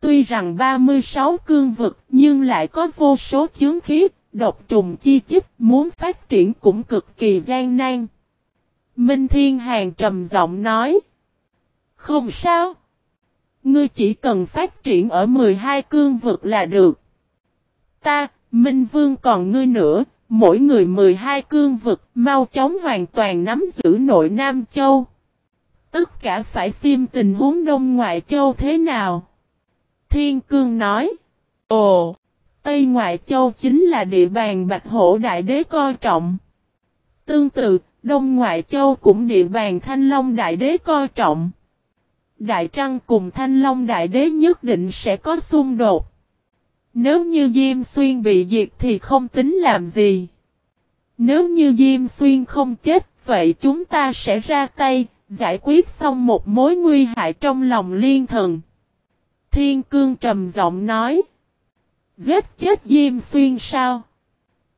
Tuy rằng 36 cương vực nhưng lại có vô số chướng khí, độc trùng chi chích muốn phát triển cũng cực kỳ gian nan. Minh Thiên Hàng trầm giọng nói. Không sao. Ngươi chỉ cần phát triển ở 12 cương vực là được. Ta, Minh Vương còn ngươi nữa, mỗi người 12 cương vực mau chóng hoàn toàn nắm giữ nội Nam Châu. Tất cả phải xem tình huống Đông Ngoại Châu thế nào. Thiên Cương nói. Ồ, Tây Ngoại Châu chính là địa bàn Bạch Hổ Đại Đế coi trọng. Tương tự, Đông Ngoại Châu cũng địa bàn Thanh Long Đại Đế coi trọng. Đại Trăng cùng Thanh Long Đại Đế nhất định sẽ có xung đột. Nếu như Diêm Xuyên bị diệt thì không tính làm gì. Nếu như Diêm Xuyên không chết, vậy chúng ta sẽ ra tay, giải quyết xong một mối nguy hại trong lòng liên thần. Thiên Cương trầm giọng nói. Giết chết Diêm Xuyên sao?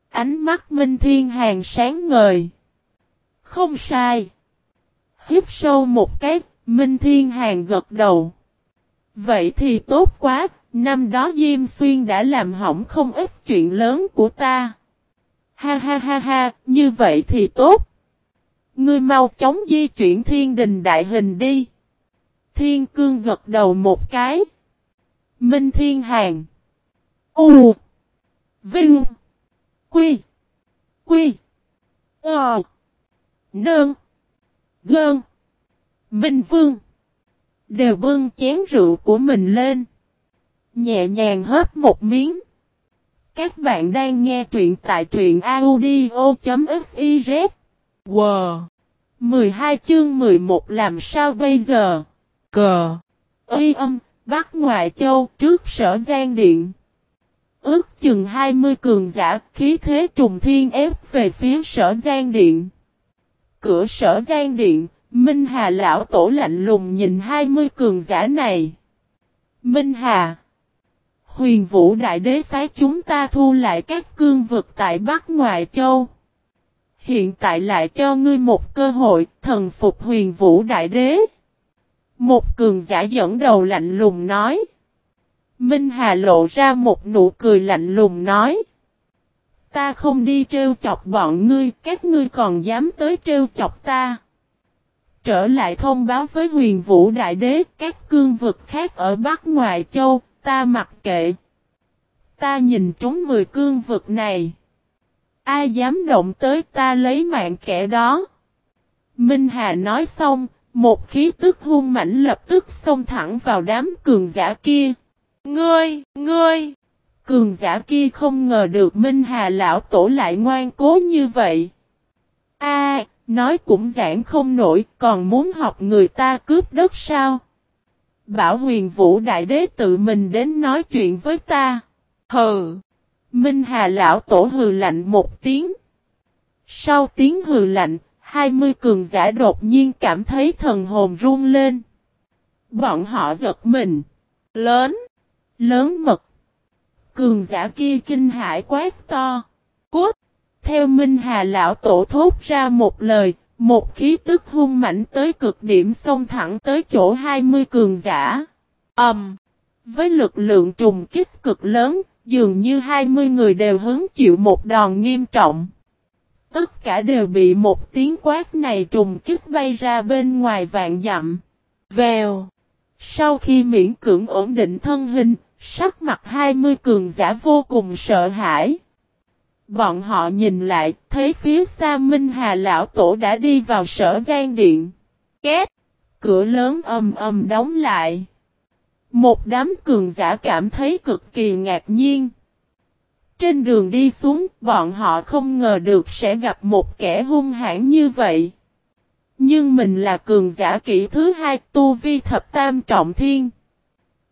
Ánh mắt Minh Thiên Hàng sáng ngời. Không sai. Hiếp sâu một cái, Minh Thiên Hàng gật đầu. Vậy thì tốt quá, năm đó Diêm Xuyên đã làm hỏng không ít chuyện lớn của ta. Ha ha ha ha, như vậy thì tốt. Ngươi mau chóng di chuyển thiên đình đại hình đi. Thiên cương gật đầu một cái. Minh Thiên Hàng. U. Vinh. Quy. Quy. Ờ. Nơn. Gơn. Minh Vương. Đều bưng chén rượu của mình lên. Nhẹ nhàng hớp một miếng. Các bạn đang nghe truyện tại truyện audio.fif. Wow! 12 chương 11 làm sao bây giờ? Cờ! Ây âm, Bắc Ngoại Châu trước sở gian điện. Ước chừng 20 cường giả khí thế trùng thiên ép về phía sở gian điện. Cửa sở gian điện, Minh Hà lão tổ lạnh lùng nhìn 20 cường giả này. Minh Hà Huyền Vũ Đại Đế phái chúng ta thu lại các cương vực tại Bắc Ngoại Châu. Hiện tại lại cho ngươi một cơ hội, thần phục huyền Vũ Đại Đế. Một cường giả dẫn đầu lạnh lùng nói. Minh Hà lộ ra một nụ cười lạnh lùng nói. Ta không đi trêu chọc bọn ngươi, các ngươi còn dám tới trêu chọc ta. Trở lại thông báo với huyền vũ đại đế, các cương vực khác ở Bắc Ngoại Châu, ta mặc kệ. Ta nhìn trúng mười cương vực này. Ai dám động tới ta lấy mạng kẻ đó. Minh Hà nói xong, một khí tức hung mãnh lập tức xông thẳng vào đám cường giả kia. Ngươi, ngươi! Cường giả kia không ngờ được Minh Hà lão tổ lại ngoan cố như vậy. A, nói cũng giảng không nổi, còn muốn học người ta cướp đất sao? Bảo huyền vũ đại đế tự mình đến nói chuyện với ta. Hừ! Minh Hà lão tổ hừ lạnh một tiếng. Sau tiếng hừ lạnh, hai mươi cường giả đột nhiên cảm thấy thần hồn run lên. Bọn họ giật mình. Lớn. Lớn mật. Cường giả kia kinh hãi quát to. Cút. Theo Minh Hà lão tổ thốt ra một lời, một khí tức hung mạnh tới cực điểm xông thẳng tới chỗ 20 cường giả. Ầm. Um, với lực lượng trùng kích cực lớn, dường như 20 người đều hứng chịu một đòn nghiêm trọng. Tất cả đều bị một tiếng quát này trùng kích bay ra bên ngoài vạn dặm. Vèo. Sau khi miễn cưỡng ổn định thân hình, sắc mặt 20 cường giả vô cùng sợ hãi. Bọn họ nhìn lại, thấy phía xa Minh Hà Lão Tổ đã đi vào sở gian điện. Két! Cửa lớn ầm ầm đóng lại. Một đám cường giả cảm thấy cực kỳ ngạc nhiên. Trên đường đi xuống, bọn họ không ngờ được sẽ gặp một kẻ hung hãn như vậy. Nhưng mình là cường giả kỹ thứ hai tu vi thập tam trọng thiên.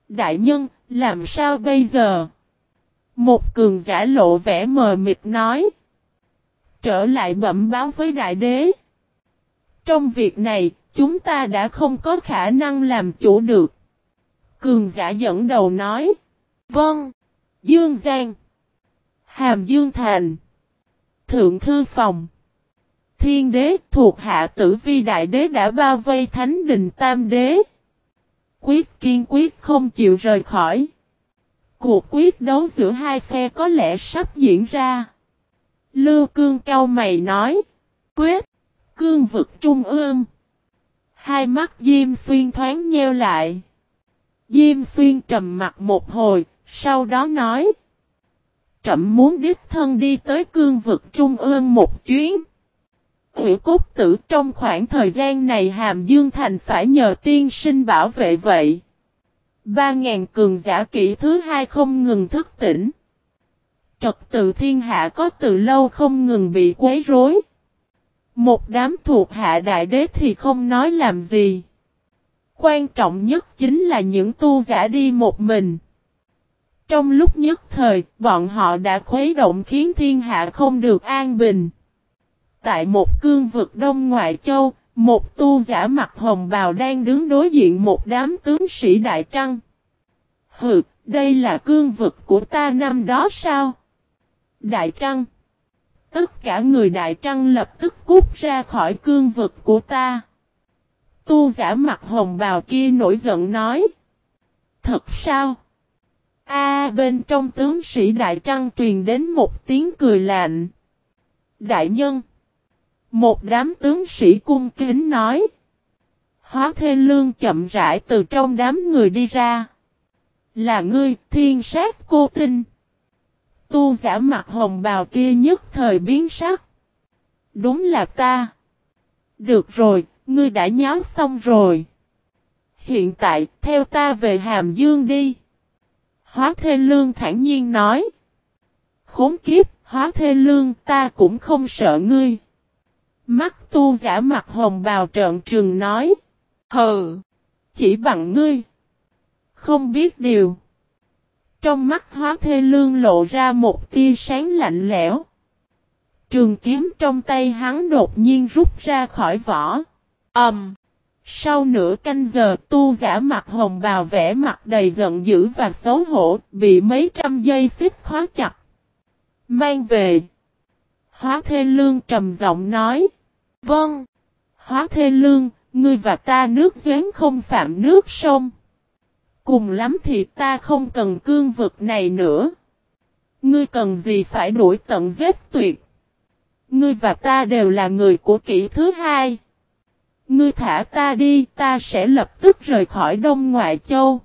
Đại nhân, làm sao bây giờ? Một cường giả lộ vẻ mờ mịt nói. Trở lại bẩm báo với đại đế. Trong việc này, chúng ta đã không có khả năng làm chủ được. Cường giả dẫn đầu nói. Vâng. Dương Giang. Hàm Dương Thành. Thượng Thư Phòng. Thiên đế thuộc hạ tử vi đại đế đã bao vây thánh đình tam đế. Quyết kiên quyết không chịu rời khỏi. Cuộc quyết đấu giữa hai phe có lẽ sắp diễn ra. Lưu cương cao mày nói. Quyết. Cương vực trung ương. Hai mắt Diêm Xuyên thoáng nheo lại. Diêm Xuyên trầm mặt một hồi, sau đó nói. Trầm muốn đích thân đi tới cương vực trung ương một chuyến. Hữu cốt tử trong khoảng thời gian này Hàm Dương Thành phải nhờ tiên sinh bảo vệ vậy. Ba ngàn cường giả kỹ thứ hai không ngừng thức tỉnh. Trật tự thiên hạ có từ lâu không ngừng bị quấy rối. Một đám thuộc hạ đại đế thì không nói làm gì. Quan trọng nhất chính là những tu giả đi một mình. Trong lúc nhất thời, bọn họ đã khuấy động khiến thiên hạ không được an bình. Tại một cương vực đông ngoại châu, một tu giả mặt hồng bào đang đứng đối diện một đám tướng sĩ đại trăng. Hừ, đây là cương vực của ta năm đó sao? Đại trăng. Tất cả người đại trăng lập tức cút ra khỏi cương vực của ta. Tu giả mặt hồng bào kia nổi giận nói. Thật sao? A bên trong tướng sĩ đại trăng truyền đến một tiếng cười lạnh. Đại nhân. Một đám tướng sĩ cung kính nói. Hóa thê lương chậm rãi từ trong đám người đi ra. Là ngươi, thiên sát cô tinh. Tu giả mặt hồng bào kia nhất thời biến sắc. Đúng là ta. Được rồi, ngươi đã nháo xong rồi. Hiện tại, theo ta về Hàm Dương đi. Hóa Thê Lương thản nhiên nói. Khốn kiếp, Hóa Thê Lương ta cũng không sợ ngươi. Mắt tu giả mặt hồng bào trợn trừng nói. Hừ, chỉ bằng ngươi. Không biết điều. Trong mắt hóa thê lương lộ ra một tia sáng lạnh lẽo. Trường kiếm trong tay hắn đột nhiên rút ra khỏi vỏ. Ẩm. Um, sau nửa canh giờ tu giả mặt hồng bào vẽ mặt đầy giận dữ và xấu hổ, bị mấy trăm dây xích khóa chặt. Mang về. Hóa Thê Lương trầm giọng nói. Vâng. Hóa Thê Lương, ngươi và ta nước giếng không phạm nước sông. Cùng lắm thì ta không cần cương vực này nữa. Ngươi cần gì phải đuổi tận giết tuyệt. Ngươi và ta đều là người của kỷ thứ hai. Ngươi thả ta đi, ta sẽ lập tức rời khỏi Đông Ngoại Châu.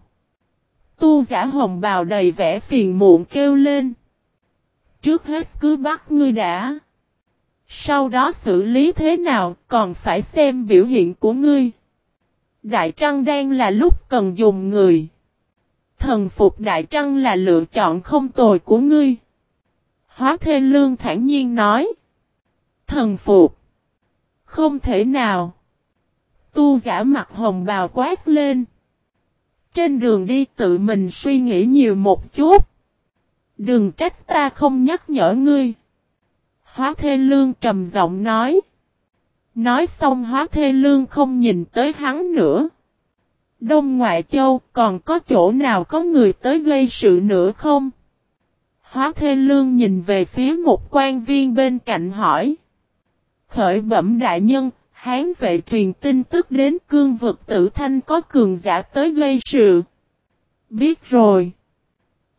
Tu giả hồng bào đầy vẻ phiền muộn kêu lên. Trước hết cứ bắt ngươi đã. Sau đó xử lý thế nào còn phải xem biểu hiện của ngươi. Đại Trăng đang là lúc cần dùng người. Thần phục Đại Trăng là lựa chọn không tồi của ngươi. Hóa Thê Lương thản nhiên nói. Thần phục. Không thể nào. Tu giả mặt hồng bào quát lên. Trên đường đi tự mình suy nghĩ nhiều một chút. Đừng trách ta không nhắc nhở ngươi. Hóa Thê Lương trầm giọng nói. Nói xong Hóa Thê Lương không nhìn tới hắn nữa. Đông Ngoại Châu còn có chỗ nào có người tới gây sự nữa không? Hóa Thê Lương nhìn về phía một quan viên bên cạnh hỏi. Khởi bẩm đại nhân, hán vệ truyền tin tức đến cương vực tử thanh có cường giả tới gây sự. Biết rồi.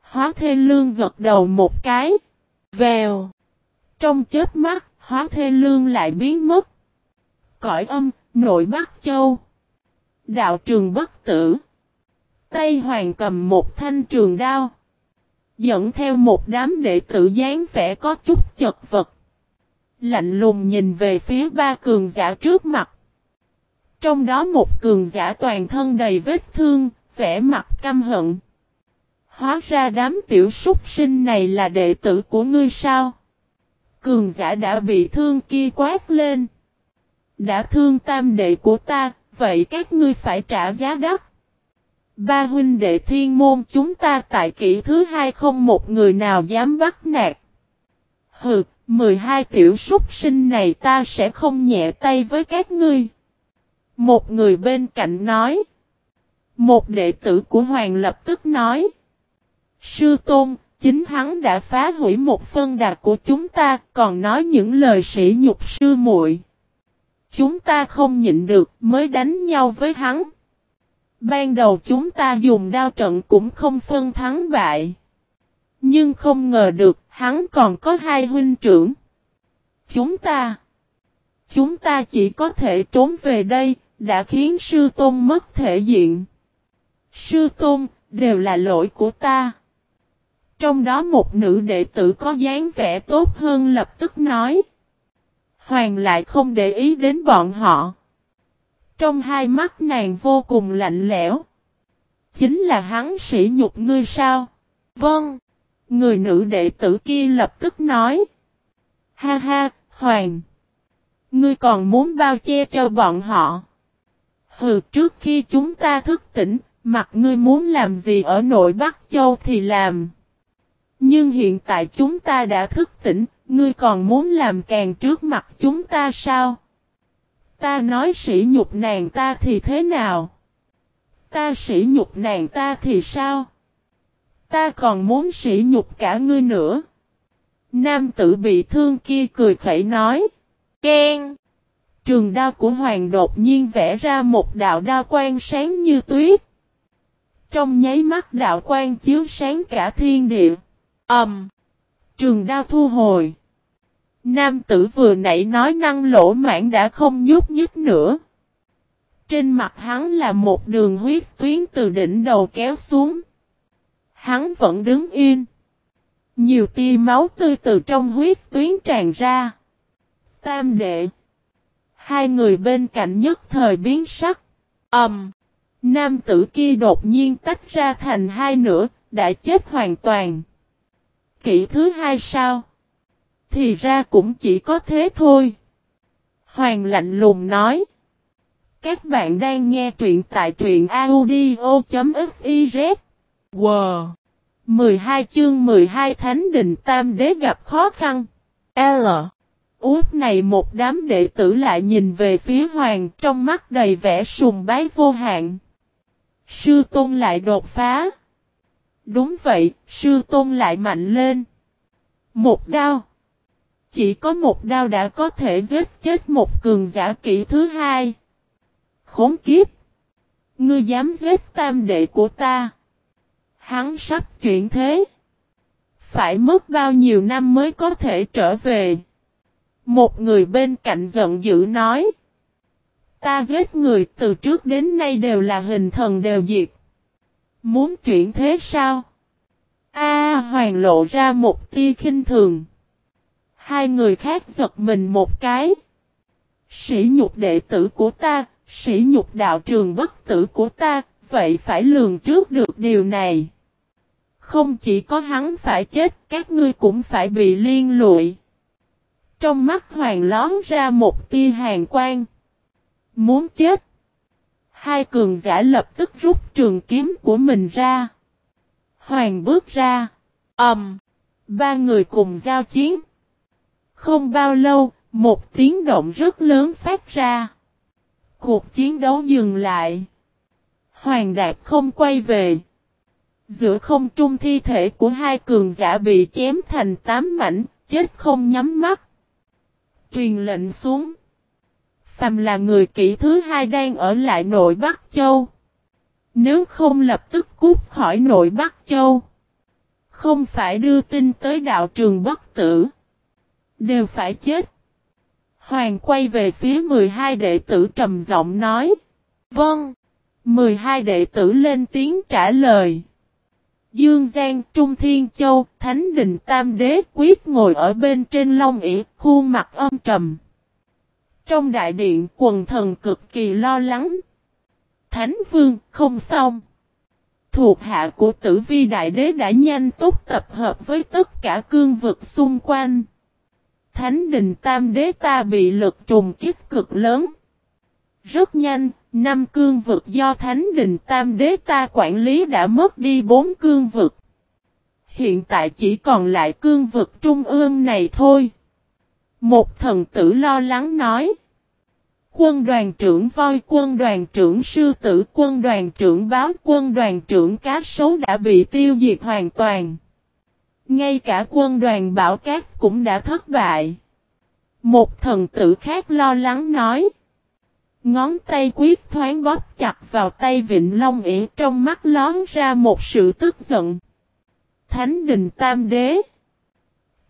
Hóa Thê Lương gật đầu một cái. Vèo. Trong chết mắt, Hóa Thê Lương lại biến mất. Cõi âm, nội Bắc Châu. Đạo trường bất tử. Tây Hoàng cầm một thanh trường đao. Dẫn theo một đám đệ tử dáng vẻ có chút chật vật. Lạnh lùng nhìn về phía ba cường giả trước mặt. Trong đó một cường giả toàn thân đầy vết thương, vẻ mặt căm hận. Hóa ra đám tiểu súc sinh này là đệ tử của ngươi sao? Cường giả đã bị thương kia quát lên. Đã thương tam đệ của ta, vậy các ngươi phải trả giá đắt. Ba huynh đệ thiên môn chúng ta tại kỷ thứ hai không một người nào dám bắt nạt. Hừ, 12 tiểu súc sinh này ta sẽ không nhẹ tay với các ngươi. Một người bên cạnh nói. Một đệ tử của Hoàng lập tức nói. Sư Tôn, chính hắn đã phá hủy một phân đà của chúng ta, còn nói những lời sỉ nhục sư muội. Chúng ta không nhịn được mới đánh nhau với hắn. Ban đầu chúng ta dùng đao trận cũng không phân thắng bại. Nhưng không ngờ được hắn còn có hai huynh trưởng. Chúng ta. Chúng ta chỉ có thể trốn về đây, đã khiến sư tôn mất thể diện. Sư tôn, đều là lỗi của ta. Trong đó một nữ đệ tử có dáng vẻ tốt hơn lập tức nói. Hoàng lại không để ý đến bọn họ. Trong hai mắt nàng vô cùng lạnh lẽo. Chính là hắn sỉ nhục ngươi sao? Vâng. Người nữ đệ tử kia lập tức nói. Ha ha, Hoàng. Ngươi còn muốn bao che cho bọn họ. Hừ, trước khi chúng ta thức tỉnh, mặt ngươi muốn làm gì ở nội Bắc Châu thì làm. Nhưng hiện tại chúng ta đã thức tỉnh, ngươi còn muốn làm càng trước mặt chúng ta sao? Ta nói sỉ nhục nàng ta thì thế nào? Ta sỉ nhục nàng ta thì sao? Ta còn muốn sỉ nhục cả ngươi nữa. Nam tử bị thương kia cười khẩy nói. Ken! Trường đao của hoàng đột nhiên vẽ ra một đạo đao quang sáng như tuyết. Trong nháy mắt đạo quang chiếu sáng cả thiên địa. Ẩm! Um, trường đao thu hồi. Nam tử vừa nãy nói năng lỗ mãn đã không nhúc nhích nữa. Trên mặt hắn là một đường huyết tuyến từ đỉnh đầu kéo xuống. Hắn vẫn đứng yên. Nhiều tia máu tươi từ trong huyết tuyến tràn ra. Tam đệ. Hai người bên cạnh nhất thời biến sắc. Ẩm. Um, nam tử kia đột nhiên tách ra thành hai nửa, đã chết hoàn toàn. Kỷ thứ hai sao? Thì ra cũng chỉ có thế thôi. Hoàng lạnh lùng nói. Các bạn đang nghe truyện tại truyện audio.fif Wow! 12 chương 12 Thánh Đình Tam Đế gặp khó khăn. L. Út này một đám đệ tử lại nhìn về phía hoàng trong mắt đầy vẻ sùng bái vô hạn. Sư Tôn lại đột phá. Đúng vậy, Sư Tôn lại mạnh lên. Một đao. Chỉ có một đao đã có thể giết chết một cường giả kỹ thứ hai. Khốn kiếp. Ngươi dám giết tam đệ của ta. Hắn sắp chuyển thế. Phải mất bao nhiêu năm mới có thể trở về. Một người bên cạnh giận dữ nói. Ta giết người từ trước đến nay đều là hình thần đều diệt. Muốn chuyển thế sao? A hoàng lộ ra một tia khinh thường. Hai người khác giật mình một cái. Sĩ nhục đệ tử của ta, sĩ nhục đạo trường bất tử của ta, vậy phải lường trước được điều này. Không chỉ có hắn phải chết, các ngươi cũng phải bị liên lụy. Trong mắt hoàng lón ra một tia hàng quang. Muốn chết. Hai cường giả lập tức rút trường kiếm của mình ra. Hoàng bước ra. ầm, um, Ba người cùng giao chiến. Không bao lâu, một tiếng động rất lớn phát ra. Cuộc chiến đấu dừng lại. Hoàng đạt không quay về. Giữa không trung thi thể của hai cường giả bị chém thành tám mảnh, chết không nhắm mắt. Truyền lệnh xuống. Phàm là người kỹ thứ hai đang ở lại nội Bắc Châu. Nếu không lập tức cút khỏi nội Bắc Châu. Không phải đưa tin tới đạo trường bất tử. Đều phải chết. Hoàng quay về phía 12 đệ tử trầm giọng nói. Vâng. 12 đệ tử lên tiếng trả lời. Dương Giang, Trung Thiên Châu, Thánh Đình Tam Đế quyết ngồi ở bên trên long ỉ, khuôn mặt âm trầm. Trong đại điện quần thần cực kỳ lo lắng. Thánh Vương, không xong. Thuộc hạ của tử vi đại đế đã nhanh tốt tập hợp với tất cả cương vực xung quanh. Thánh đình tam đế ta bị lực trùng kích cực lớn. Rất nhanh, năm cương vực do thánh đình tam đế ta quản lý đã mất đi bốn cương vực. Hiện tại chỉ còn lại cương vực trung ương này thôi. Một thần tử lo lắng nói. Quân đoàn trưởng voi, quân đoàn trưởng sư tử, quân đoàn trưởng báo, quân đoàn trưởng cá sấu đã bị tiêu diệt hoàn toàn. Ngay cả quân đoàn bảo cát cũng đã thất bại. Một thần tử khác lo lắng nói. Ngón tay quyết thoáng bóp chặt vào tay Vịnh Long ỉ trong mắt lón ra một sự tức giận. Thánh đình Tam Đế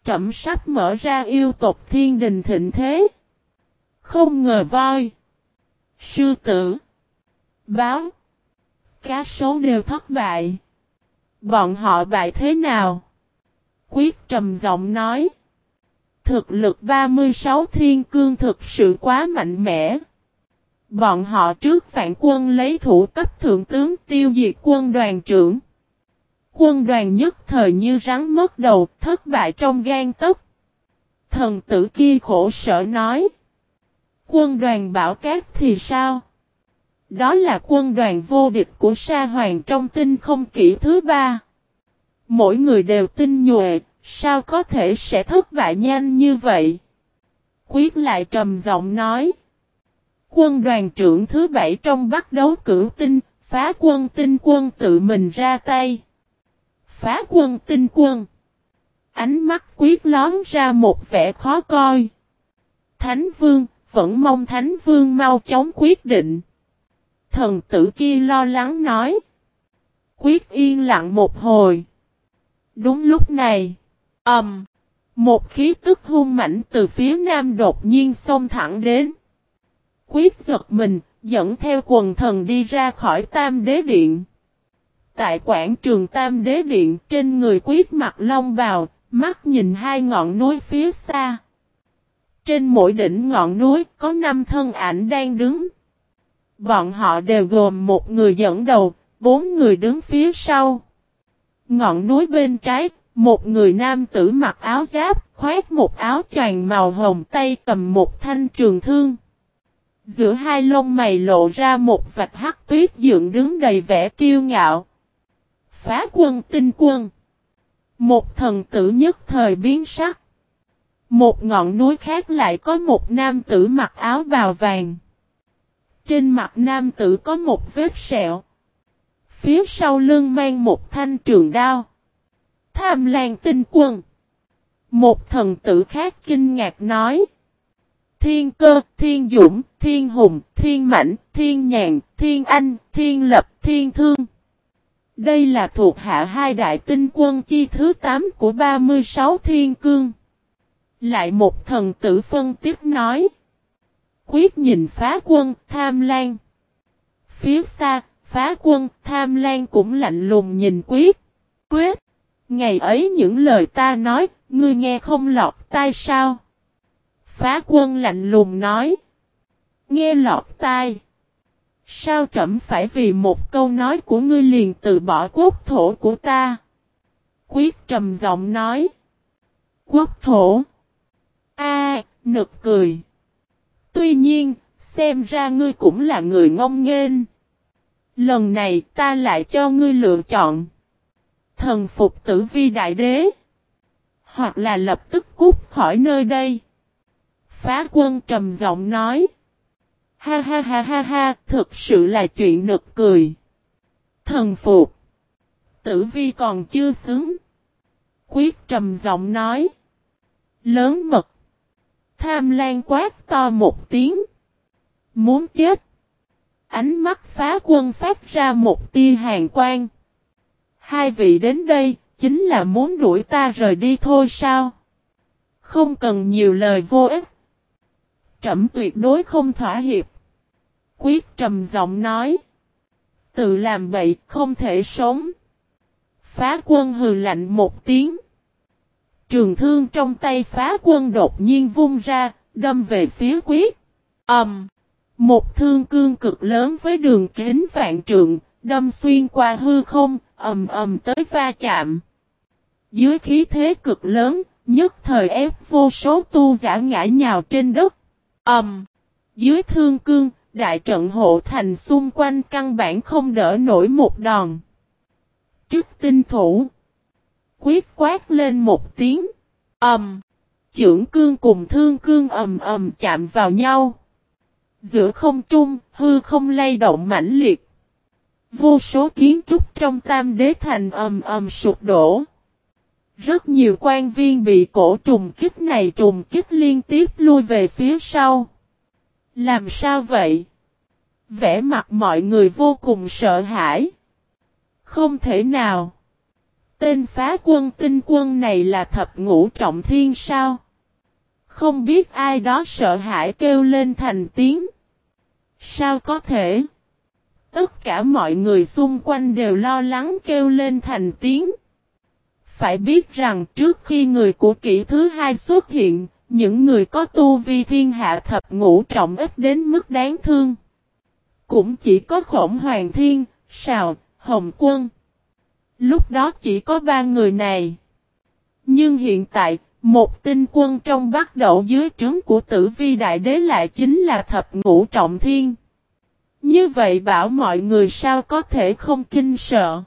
Trẩm sắp mở ra yêu tộc thiên đình thịnh thế. Không ngờ voi. Sư tử. Báo. Cá số đều thất bại. Bọn họ bại thế nào? Quyết trầm giọng nói. Thực lực 36 thiên cương thực sự quá mạnh mẽ. Bọn họ trước phản quân lấy thủ cấp thượng tướng tiêu diệt quân đoàn trưởng. Quân đoàn nhất thời như rắn mất đầu, thất bại trong gan tấc. Thần tử kia khổ sở nói. Quân đoàn bảo cát thì sao? Đó là quân đoàn vô địch của sa hoàng trong tinh không kỷ thứ ba. Mỗi người đều tinh nhuệ, sao có thể sẽ thất bại nhanh như vậy? Quyết lại trầm giọng nói. Quân đoàn trưởng thứ bảy trong bắt đấu cửu tinh, phá quân tinh quân tự mình ra tay. Phá quân tinh quân. Ánh mắt quyết lón ra một vẻ khó coi. Thánh vương, vẫn mong Thánh vương mau chóng quyết định. Thần tử kia lo lắng nói. Quyết yên lặng một hồi. Đúng lúc này. ầm, um, Một khí tức hung mạnh từ phía nam đột nhiên xông thẳng đến quyết giật mình, dẫn theo quần thần đi ra khỏi Tam Đế Điện. Tại quảng trường Tam Đế Điện trên người quyết mặt long bào, mắt nhìn hai ngọn núi phía xa. Trên mỗi đỉnh ngọn núi có năm thân ảnh đang đứng. Bọn họ đều gồm một người dẫn đầu, bốn người đứng phía sau. Ngọn núi bên trái, một người nam tử mặc áo giáp, khoét một áo choàng màu hồng tay cầm một thanh trường thương. Giữa hai lông mày lộ ra một vạch hắc tuyết dựng đứng đầy vẻ kiêu ngạo. Phá quân, tinh quân. Một thần tử nhất thời biến sắc. Một ngọn núi khác lại có một nam tử mặc áo bào vàng. Trên mặt nam tử có một vết sẹo. Phía sau lưng mang một thanh trường đao. Tham lan tinh quân. Một thần tử khác kinh ngạc nói thiên cơ, thiên dũng, thiên hùng, thiên mãnh, thiên nhàn, thiên anh, thiên lập, thiên thương. Đây là thuộc hạ hai đại tinh quân chi thứ 8 của 36 thiên cương. Lại một thần tử phân tiếp nói. Quyết nhìn phá quân, tham lan. Phía xa, phá quân, tham lan cũng lạnh lùng nhìn quyết. Quyết, ngày ấy những lời ta nói, ngươi nghe không lọt tai sao? Phá quân lạnh lùng nói. Nghe lọt tai. Sao trẫm phải vì một câu nói của ngươi liền từ bỏ quốc thổ của ta? Quyết trầm giọng nói. Quốc thổ. A, nực cười. Tuy nhiên, xem ra ngươi cũng là người ngông nghênh. Lần này ta lại cho ngươi lựa chọn. Thần phục tử vi đại đế. Hoặc là lập tức cút khỏi nơi đây. Phá quân trầm giọng nói. Ha ha ha ha ha, thực sự là chuyện nực cười. Thần phục. Tử vi còn chưa xứng. Quyết trầm giọng nói. Lớn mật. Tham lan quát to một tiếng. Muốn chết. Ánh mắt phá quân phát ra một tia hàng quang. Hai vị đến đây, chính là muốn đuổi ta rời đi thôi sao? Không cần nhiều lời vô ích trẫm tuyệt đối không thỏa hiệp. Quyết trầm giọng nói. Tự làm vậy không thể sống. Phá quân hừ lạnh một tiếng. Trường thương trong tay phá quân đột nhiên vung ra, đâm về phía quyết. ầm Um, một thương cương cực lớn với đường kính vạn trượng, đâm xuyên qua hư không, ầm ầm tới va chạm. Dưới khí thế cực lớn, nhất thời ép vô số tu giả ngã nhào trên đất. Ầm. dưới thương cương, đại trận hộ thành xung quanh căn bản không đỡ nổi một đòn. Trước tinh thủ, quyết quát lên một tiếng. Ầm. trưởng cương cùng thương cương ầm ầm chạm vào nhau. Giữa không trung, hư không lay động mãnh liệt. Vô số kiến trúc trong tam đế thành ầm ầm sụp đổ. Rất nhiều quan viên bị cổ trùng kích này trùng kích liên tiếp lui về phía sau. Làm sao vậy? Vẽ mặt mọi người vô cùng sợ hãi. Không thể nào. Tên phá quân tinh quân này là thập ngũ trọng thiên sao? Không biết ai đó sợ hãi kêu lên thành tiếng. Sao có thể? Tất cả mọi người xung quanh đều lo lắng kêu lên thành tiếng. Phải biết rằng trước khi người của kỷ thứ hai xuất hiện, những người có tu vi thiên hạ thập ngũ trọng ít đến mức đáng thương. Cũng chỉ có khổng hoàng thiên, sào, hồng quân. Lúc đó chỉ có ba người này. Nhưng hiện tại, một tinh quân trong bắt đậu dưới trướng của tử vi đại đế lại chính là thập ngũ trọng thiên. Như vậy bảo mọi người sao có thể không kinh sợ.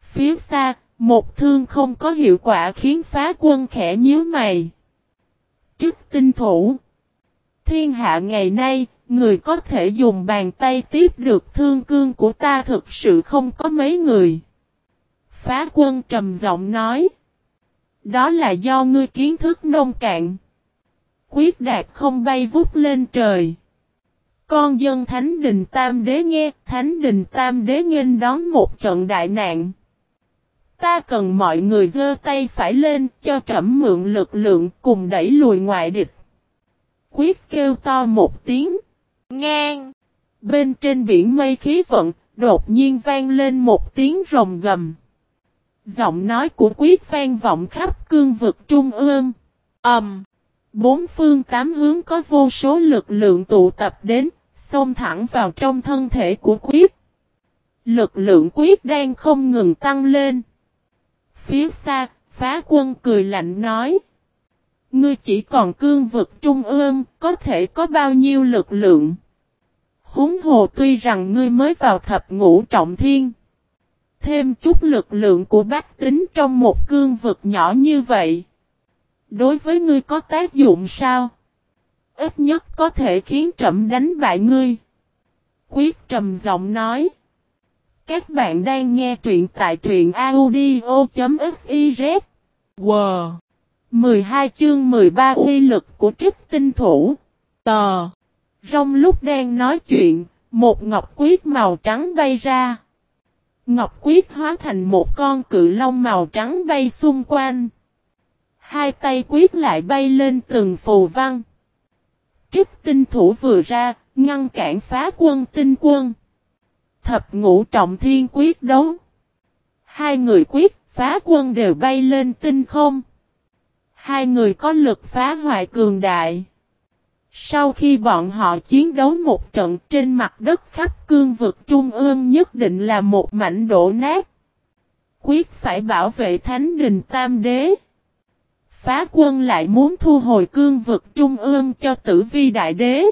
Phía xa, một thương không có hiệu quả khiến phá quân khẽ nhíu mày. Trước tinh thủ. Thiên hạ ngày nay, người có thể dùng bàn tay tiếp được thương cương của ta thực sự không có mấy người. Phá quân trầm giọng nói. Đó là do ngươi kiến thức nông cạn. Quyết đạt không bay vút lên trời. Con dân Thánh Đình Tam Đế nghe, Thánh Đình Tam Đế nghênh đón một trận đại nạn. Ta cần mọi người giơ tay phải lên cho trẫm mượn lực lượng cùng đẩy lùi ngoại địch. Quyết kêu to một tiếng. Ngang. Bên trên biển mây khí vận, đột nhiên vang lên một tiếng rồng gầm. Giọng nói của quyết vang vọng khắp cương vực trung ương. Ẩm. Um, bốn phương tám hướng có vô số lực lượng tụ tập đến, xông thẳng vào trong thân thể của quyết. Lực lượng quyết đang không ngừng tăng lên. Phía xa, phá quân cười lạnh nói. Ngươi chỉ còn cương vực trung ương, có thể có bao nhiêu lực lượng. Húng hồ tuy rằng ngươi mới vào thập ngũ trọng thiên. Thêm chút lực lượng của bách tính trong một cương vực nhỏ như vậy. Đối với ngươi có tác dụng sao? Ít nhất có thể khiến trẫm đánh bại ngươi. Quyết trầm giọng nói. Các bạn đang nghe truyện tại truyện audio.fiz. Wow! 12 chương 13 uy lực của trích tinh thủ. Tờ. Trong lúc đang nói chuyện, một ngọc quyết màu trắng bay ra. Ngọc quyết hóa thành một con cự long màu trắng bay xung quanh. Hai tay quyết lại bay lên từng phù văn. Trích tinh thủ vừa ra, ngăn cản phá quân tinh quân. Thập ngũ trọng thiên quyết đấu. Hai người quyết, phá quân đều bay lên tinh không. Hai người có lực phá hoại cường đại. Sau khi bọn họ chiến đấu một trận trên mặt đất khắp cương vực trung ương nhất định là một mảnh đổ nát. Quyết phải bảo vệ thánh đình tam đế. Phá quân lại muốn thu hồi cương vực trung ương cho tử vi đại đế.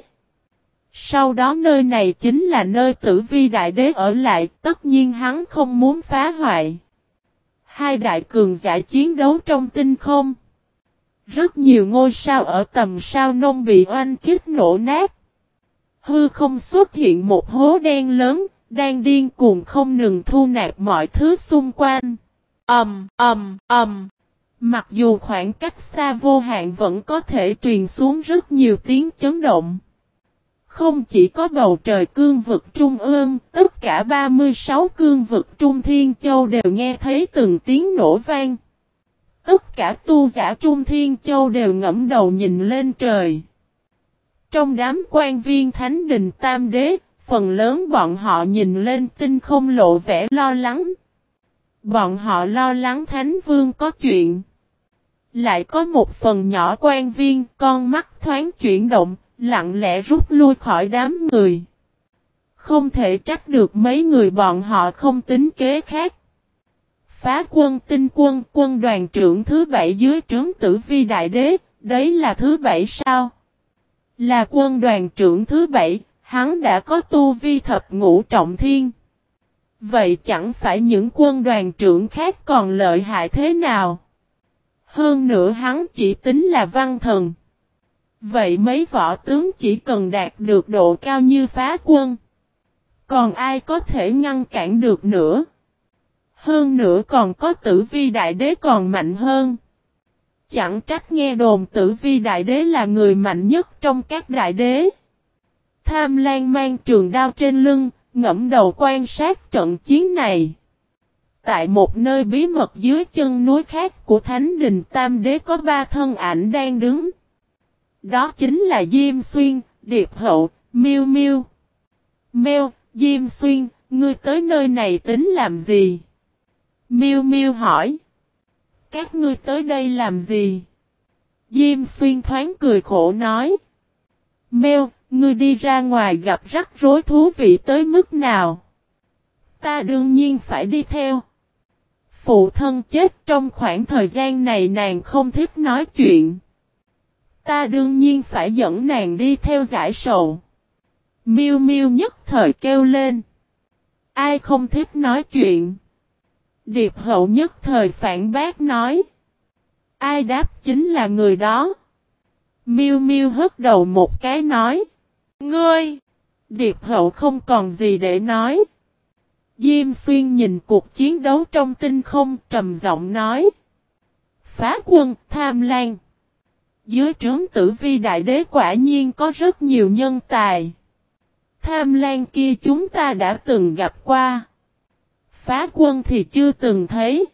Sau đó nơi này chính là nơi tử vi đại đế ở lại, tất nhiên hắn không muốn phá hoại. Hai đại cường giả chiến đấu trong tinh không. Rất nhiều ngôi sao ở tầm sao nông bị oanh kích nổ nát. Hư không xuất hiện một hố đen lớn, đang điên cuồng không ngừng thu nạp mọi thứ xung quanh. Ầm, ầm, ầm. Mặc dù khoảng cách xa vô hạn vẫn có thể truyền xuống rất nhiều tiếng chấn động. Không chỉ có bầu trời cương vực trung ương, tất cả 36 cương vực trung thiên châu đều nghe thấy từng tiếng nổ vang. Tất cả tu giả trung thiên châu đều ngẫm đầu nhìn lên trời. Trong đám quan viên thánh đình tam đế, phần lớn bọn họ nhìn lên tinh không lộ vẻ lo lắng. Bọn họ lo lắng thánh vương có chuyện. Lại có một phần nhỏ quan viên, con mắt thoáng chuyển động, lặng lẽ rút lui khỏi đám người. Không thể trách được mấy người bọn họ không tính kế khác. Phá quân tinh quân quân đoàn trưởng thứ bảy dưới trướng tử vi đại đế, đấy là thứ bảy sao? Là quân đoàn trưởng thứ bảy, hắn đã có tu vi thập ngũ trọng thiên. Vậy chẳng phải những quân đoàn trưởng khác còn lợi hại thế nào? Hơn nữa hắn chỉ tính là văn thần. Vậy mấy võ tướng chỉ cần đạt được độ cao như phá quân. Còn ai có thể ngăn cản được nữa? Hơn nữa còn có tử vi đại đế còn mạnh hơn. Chẳng trách nghe đồn tử vi đại đế là người mạnh nhất trong các đại đế. Tham Lan mang trường đao trên lưng, ngẫm đầu quan sát trận chiến này. Tại một nơi bí mật dưới chân núi khác của Thánh Đình Tam Đế có ba thân ảnh đang đứng. Đó chính là Diêm Xuyên, Điệp Hậu, Miêu Miêu. Mèo, Diêm Xuyên, ngươi tới nơi này tính làm gì? Miêu Miêu hỏi. Các ngươi tới đây làm gì? Diêm Xuyên thoáng cười khổ nói. Mèo, ngươi đi ra ngoài gặp rắc rối thú vị tới mức nào? Ta đương nhiên phải đi theo. Phụ thân chết trong khoảng thời gian này nàng không thích nói chuyện. Ta đương nhiên phải dẫn nàng đi theo giải sầu. Miêu miêu nhất thời kêu lên. Ai không thích nói chuyện? Điệp hậu nhất thời phản bác nói. Ai đáp chính là người đó. Miêu miêu hất đầu một cái nói. Ngươi! Điệp hậu không còn gì để nói. Diêm xuyên nhìn cuộc chiến đấu trong tinh không trầm giọng nói. Phá quân, tham lan. Dưới trướng tử vi đại đế quả nhiên có rất nhiều nhân tài. Tham lan kia chúng ta đã từng gặp qua. Phá quân thì chưa từng thấy.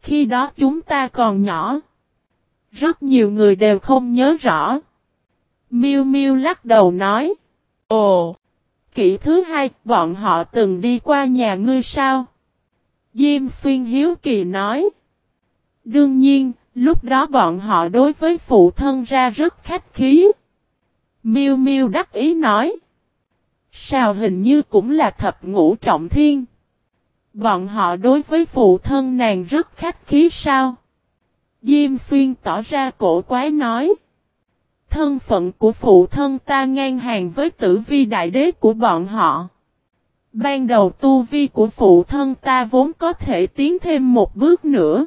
Khi đó chúng ta còn nhỏ. Rất nhiều người đều không nhớ rõ. Miu Miu lắc đầu nói. Ồ! Kỷ thứ hai, bọn họ từng đi qua nhà ngươi sao? Diêm xuyên hiếu kỳ nói. Đương nhiên, lúc đó bọn họ đối với phụ thân ra rất khách khí. Miu Miu đắc ý nói. Sao hình như cũng là thập ngũ trọng thiên. Bọn họ đối với phụ thân nàng rất khách khí sao? Diêm xuyên tỏ ra cổ quái nói. Thân phận của phụ thân ta ngang hàng với tử vi đại đế của bọn họ. Ban đầu tu vi của phụ thân ta vốn có thể tiến thêm một bước nữa.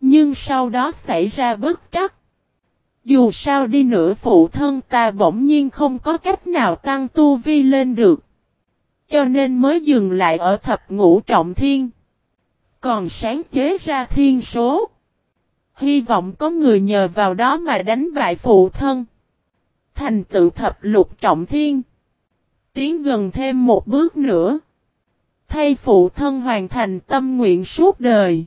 Nhưng sau đó xảy ra bất trắc. Dù sao đi nữa phụ thân ta bỗng nhiên không có cách nào tăng tu vi lên được. Cho nên mới dừng lại ở thập ngũ trọng thiên. Còn sáng chế ra thiên số. Hy vọng có người nhờ vào đó mà đánh bại phụ thân. Thành tựu thập lục trọng thiên. Tiến gần thêm một bước nữa. Thay phụ thân hoàn thành tâm nguyện suốt đời.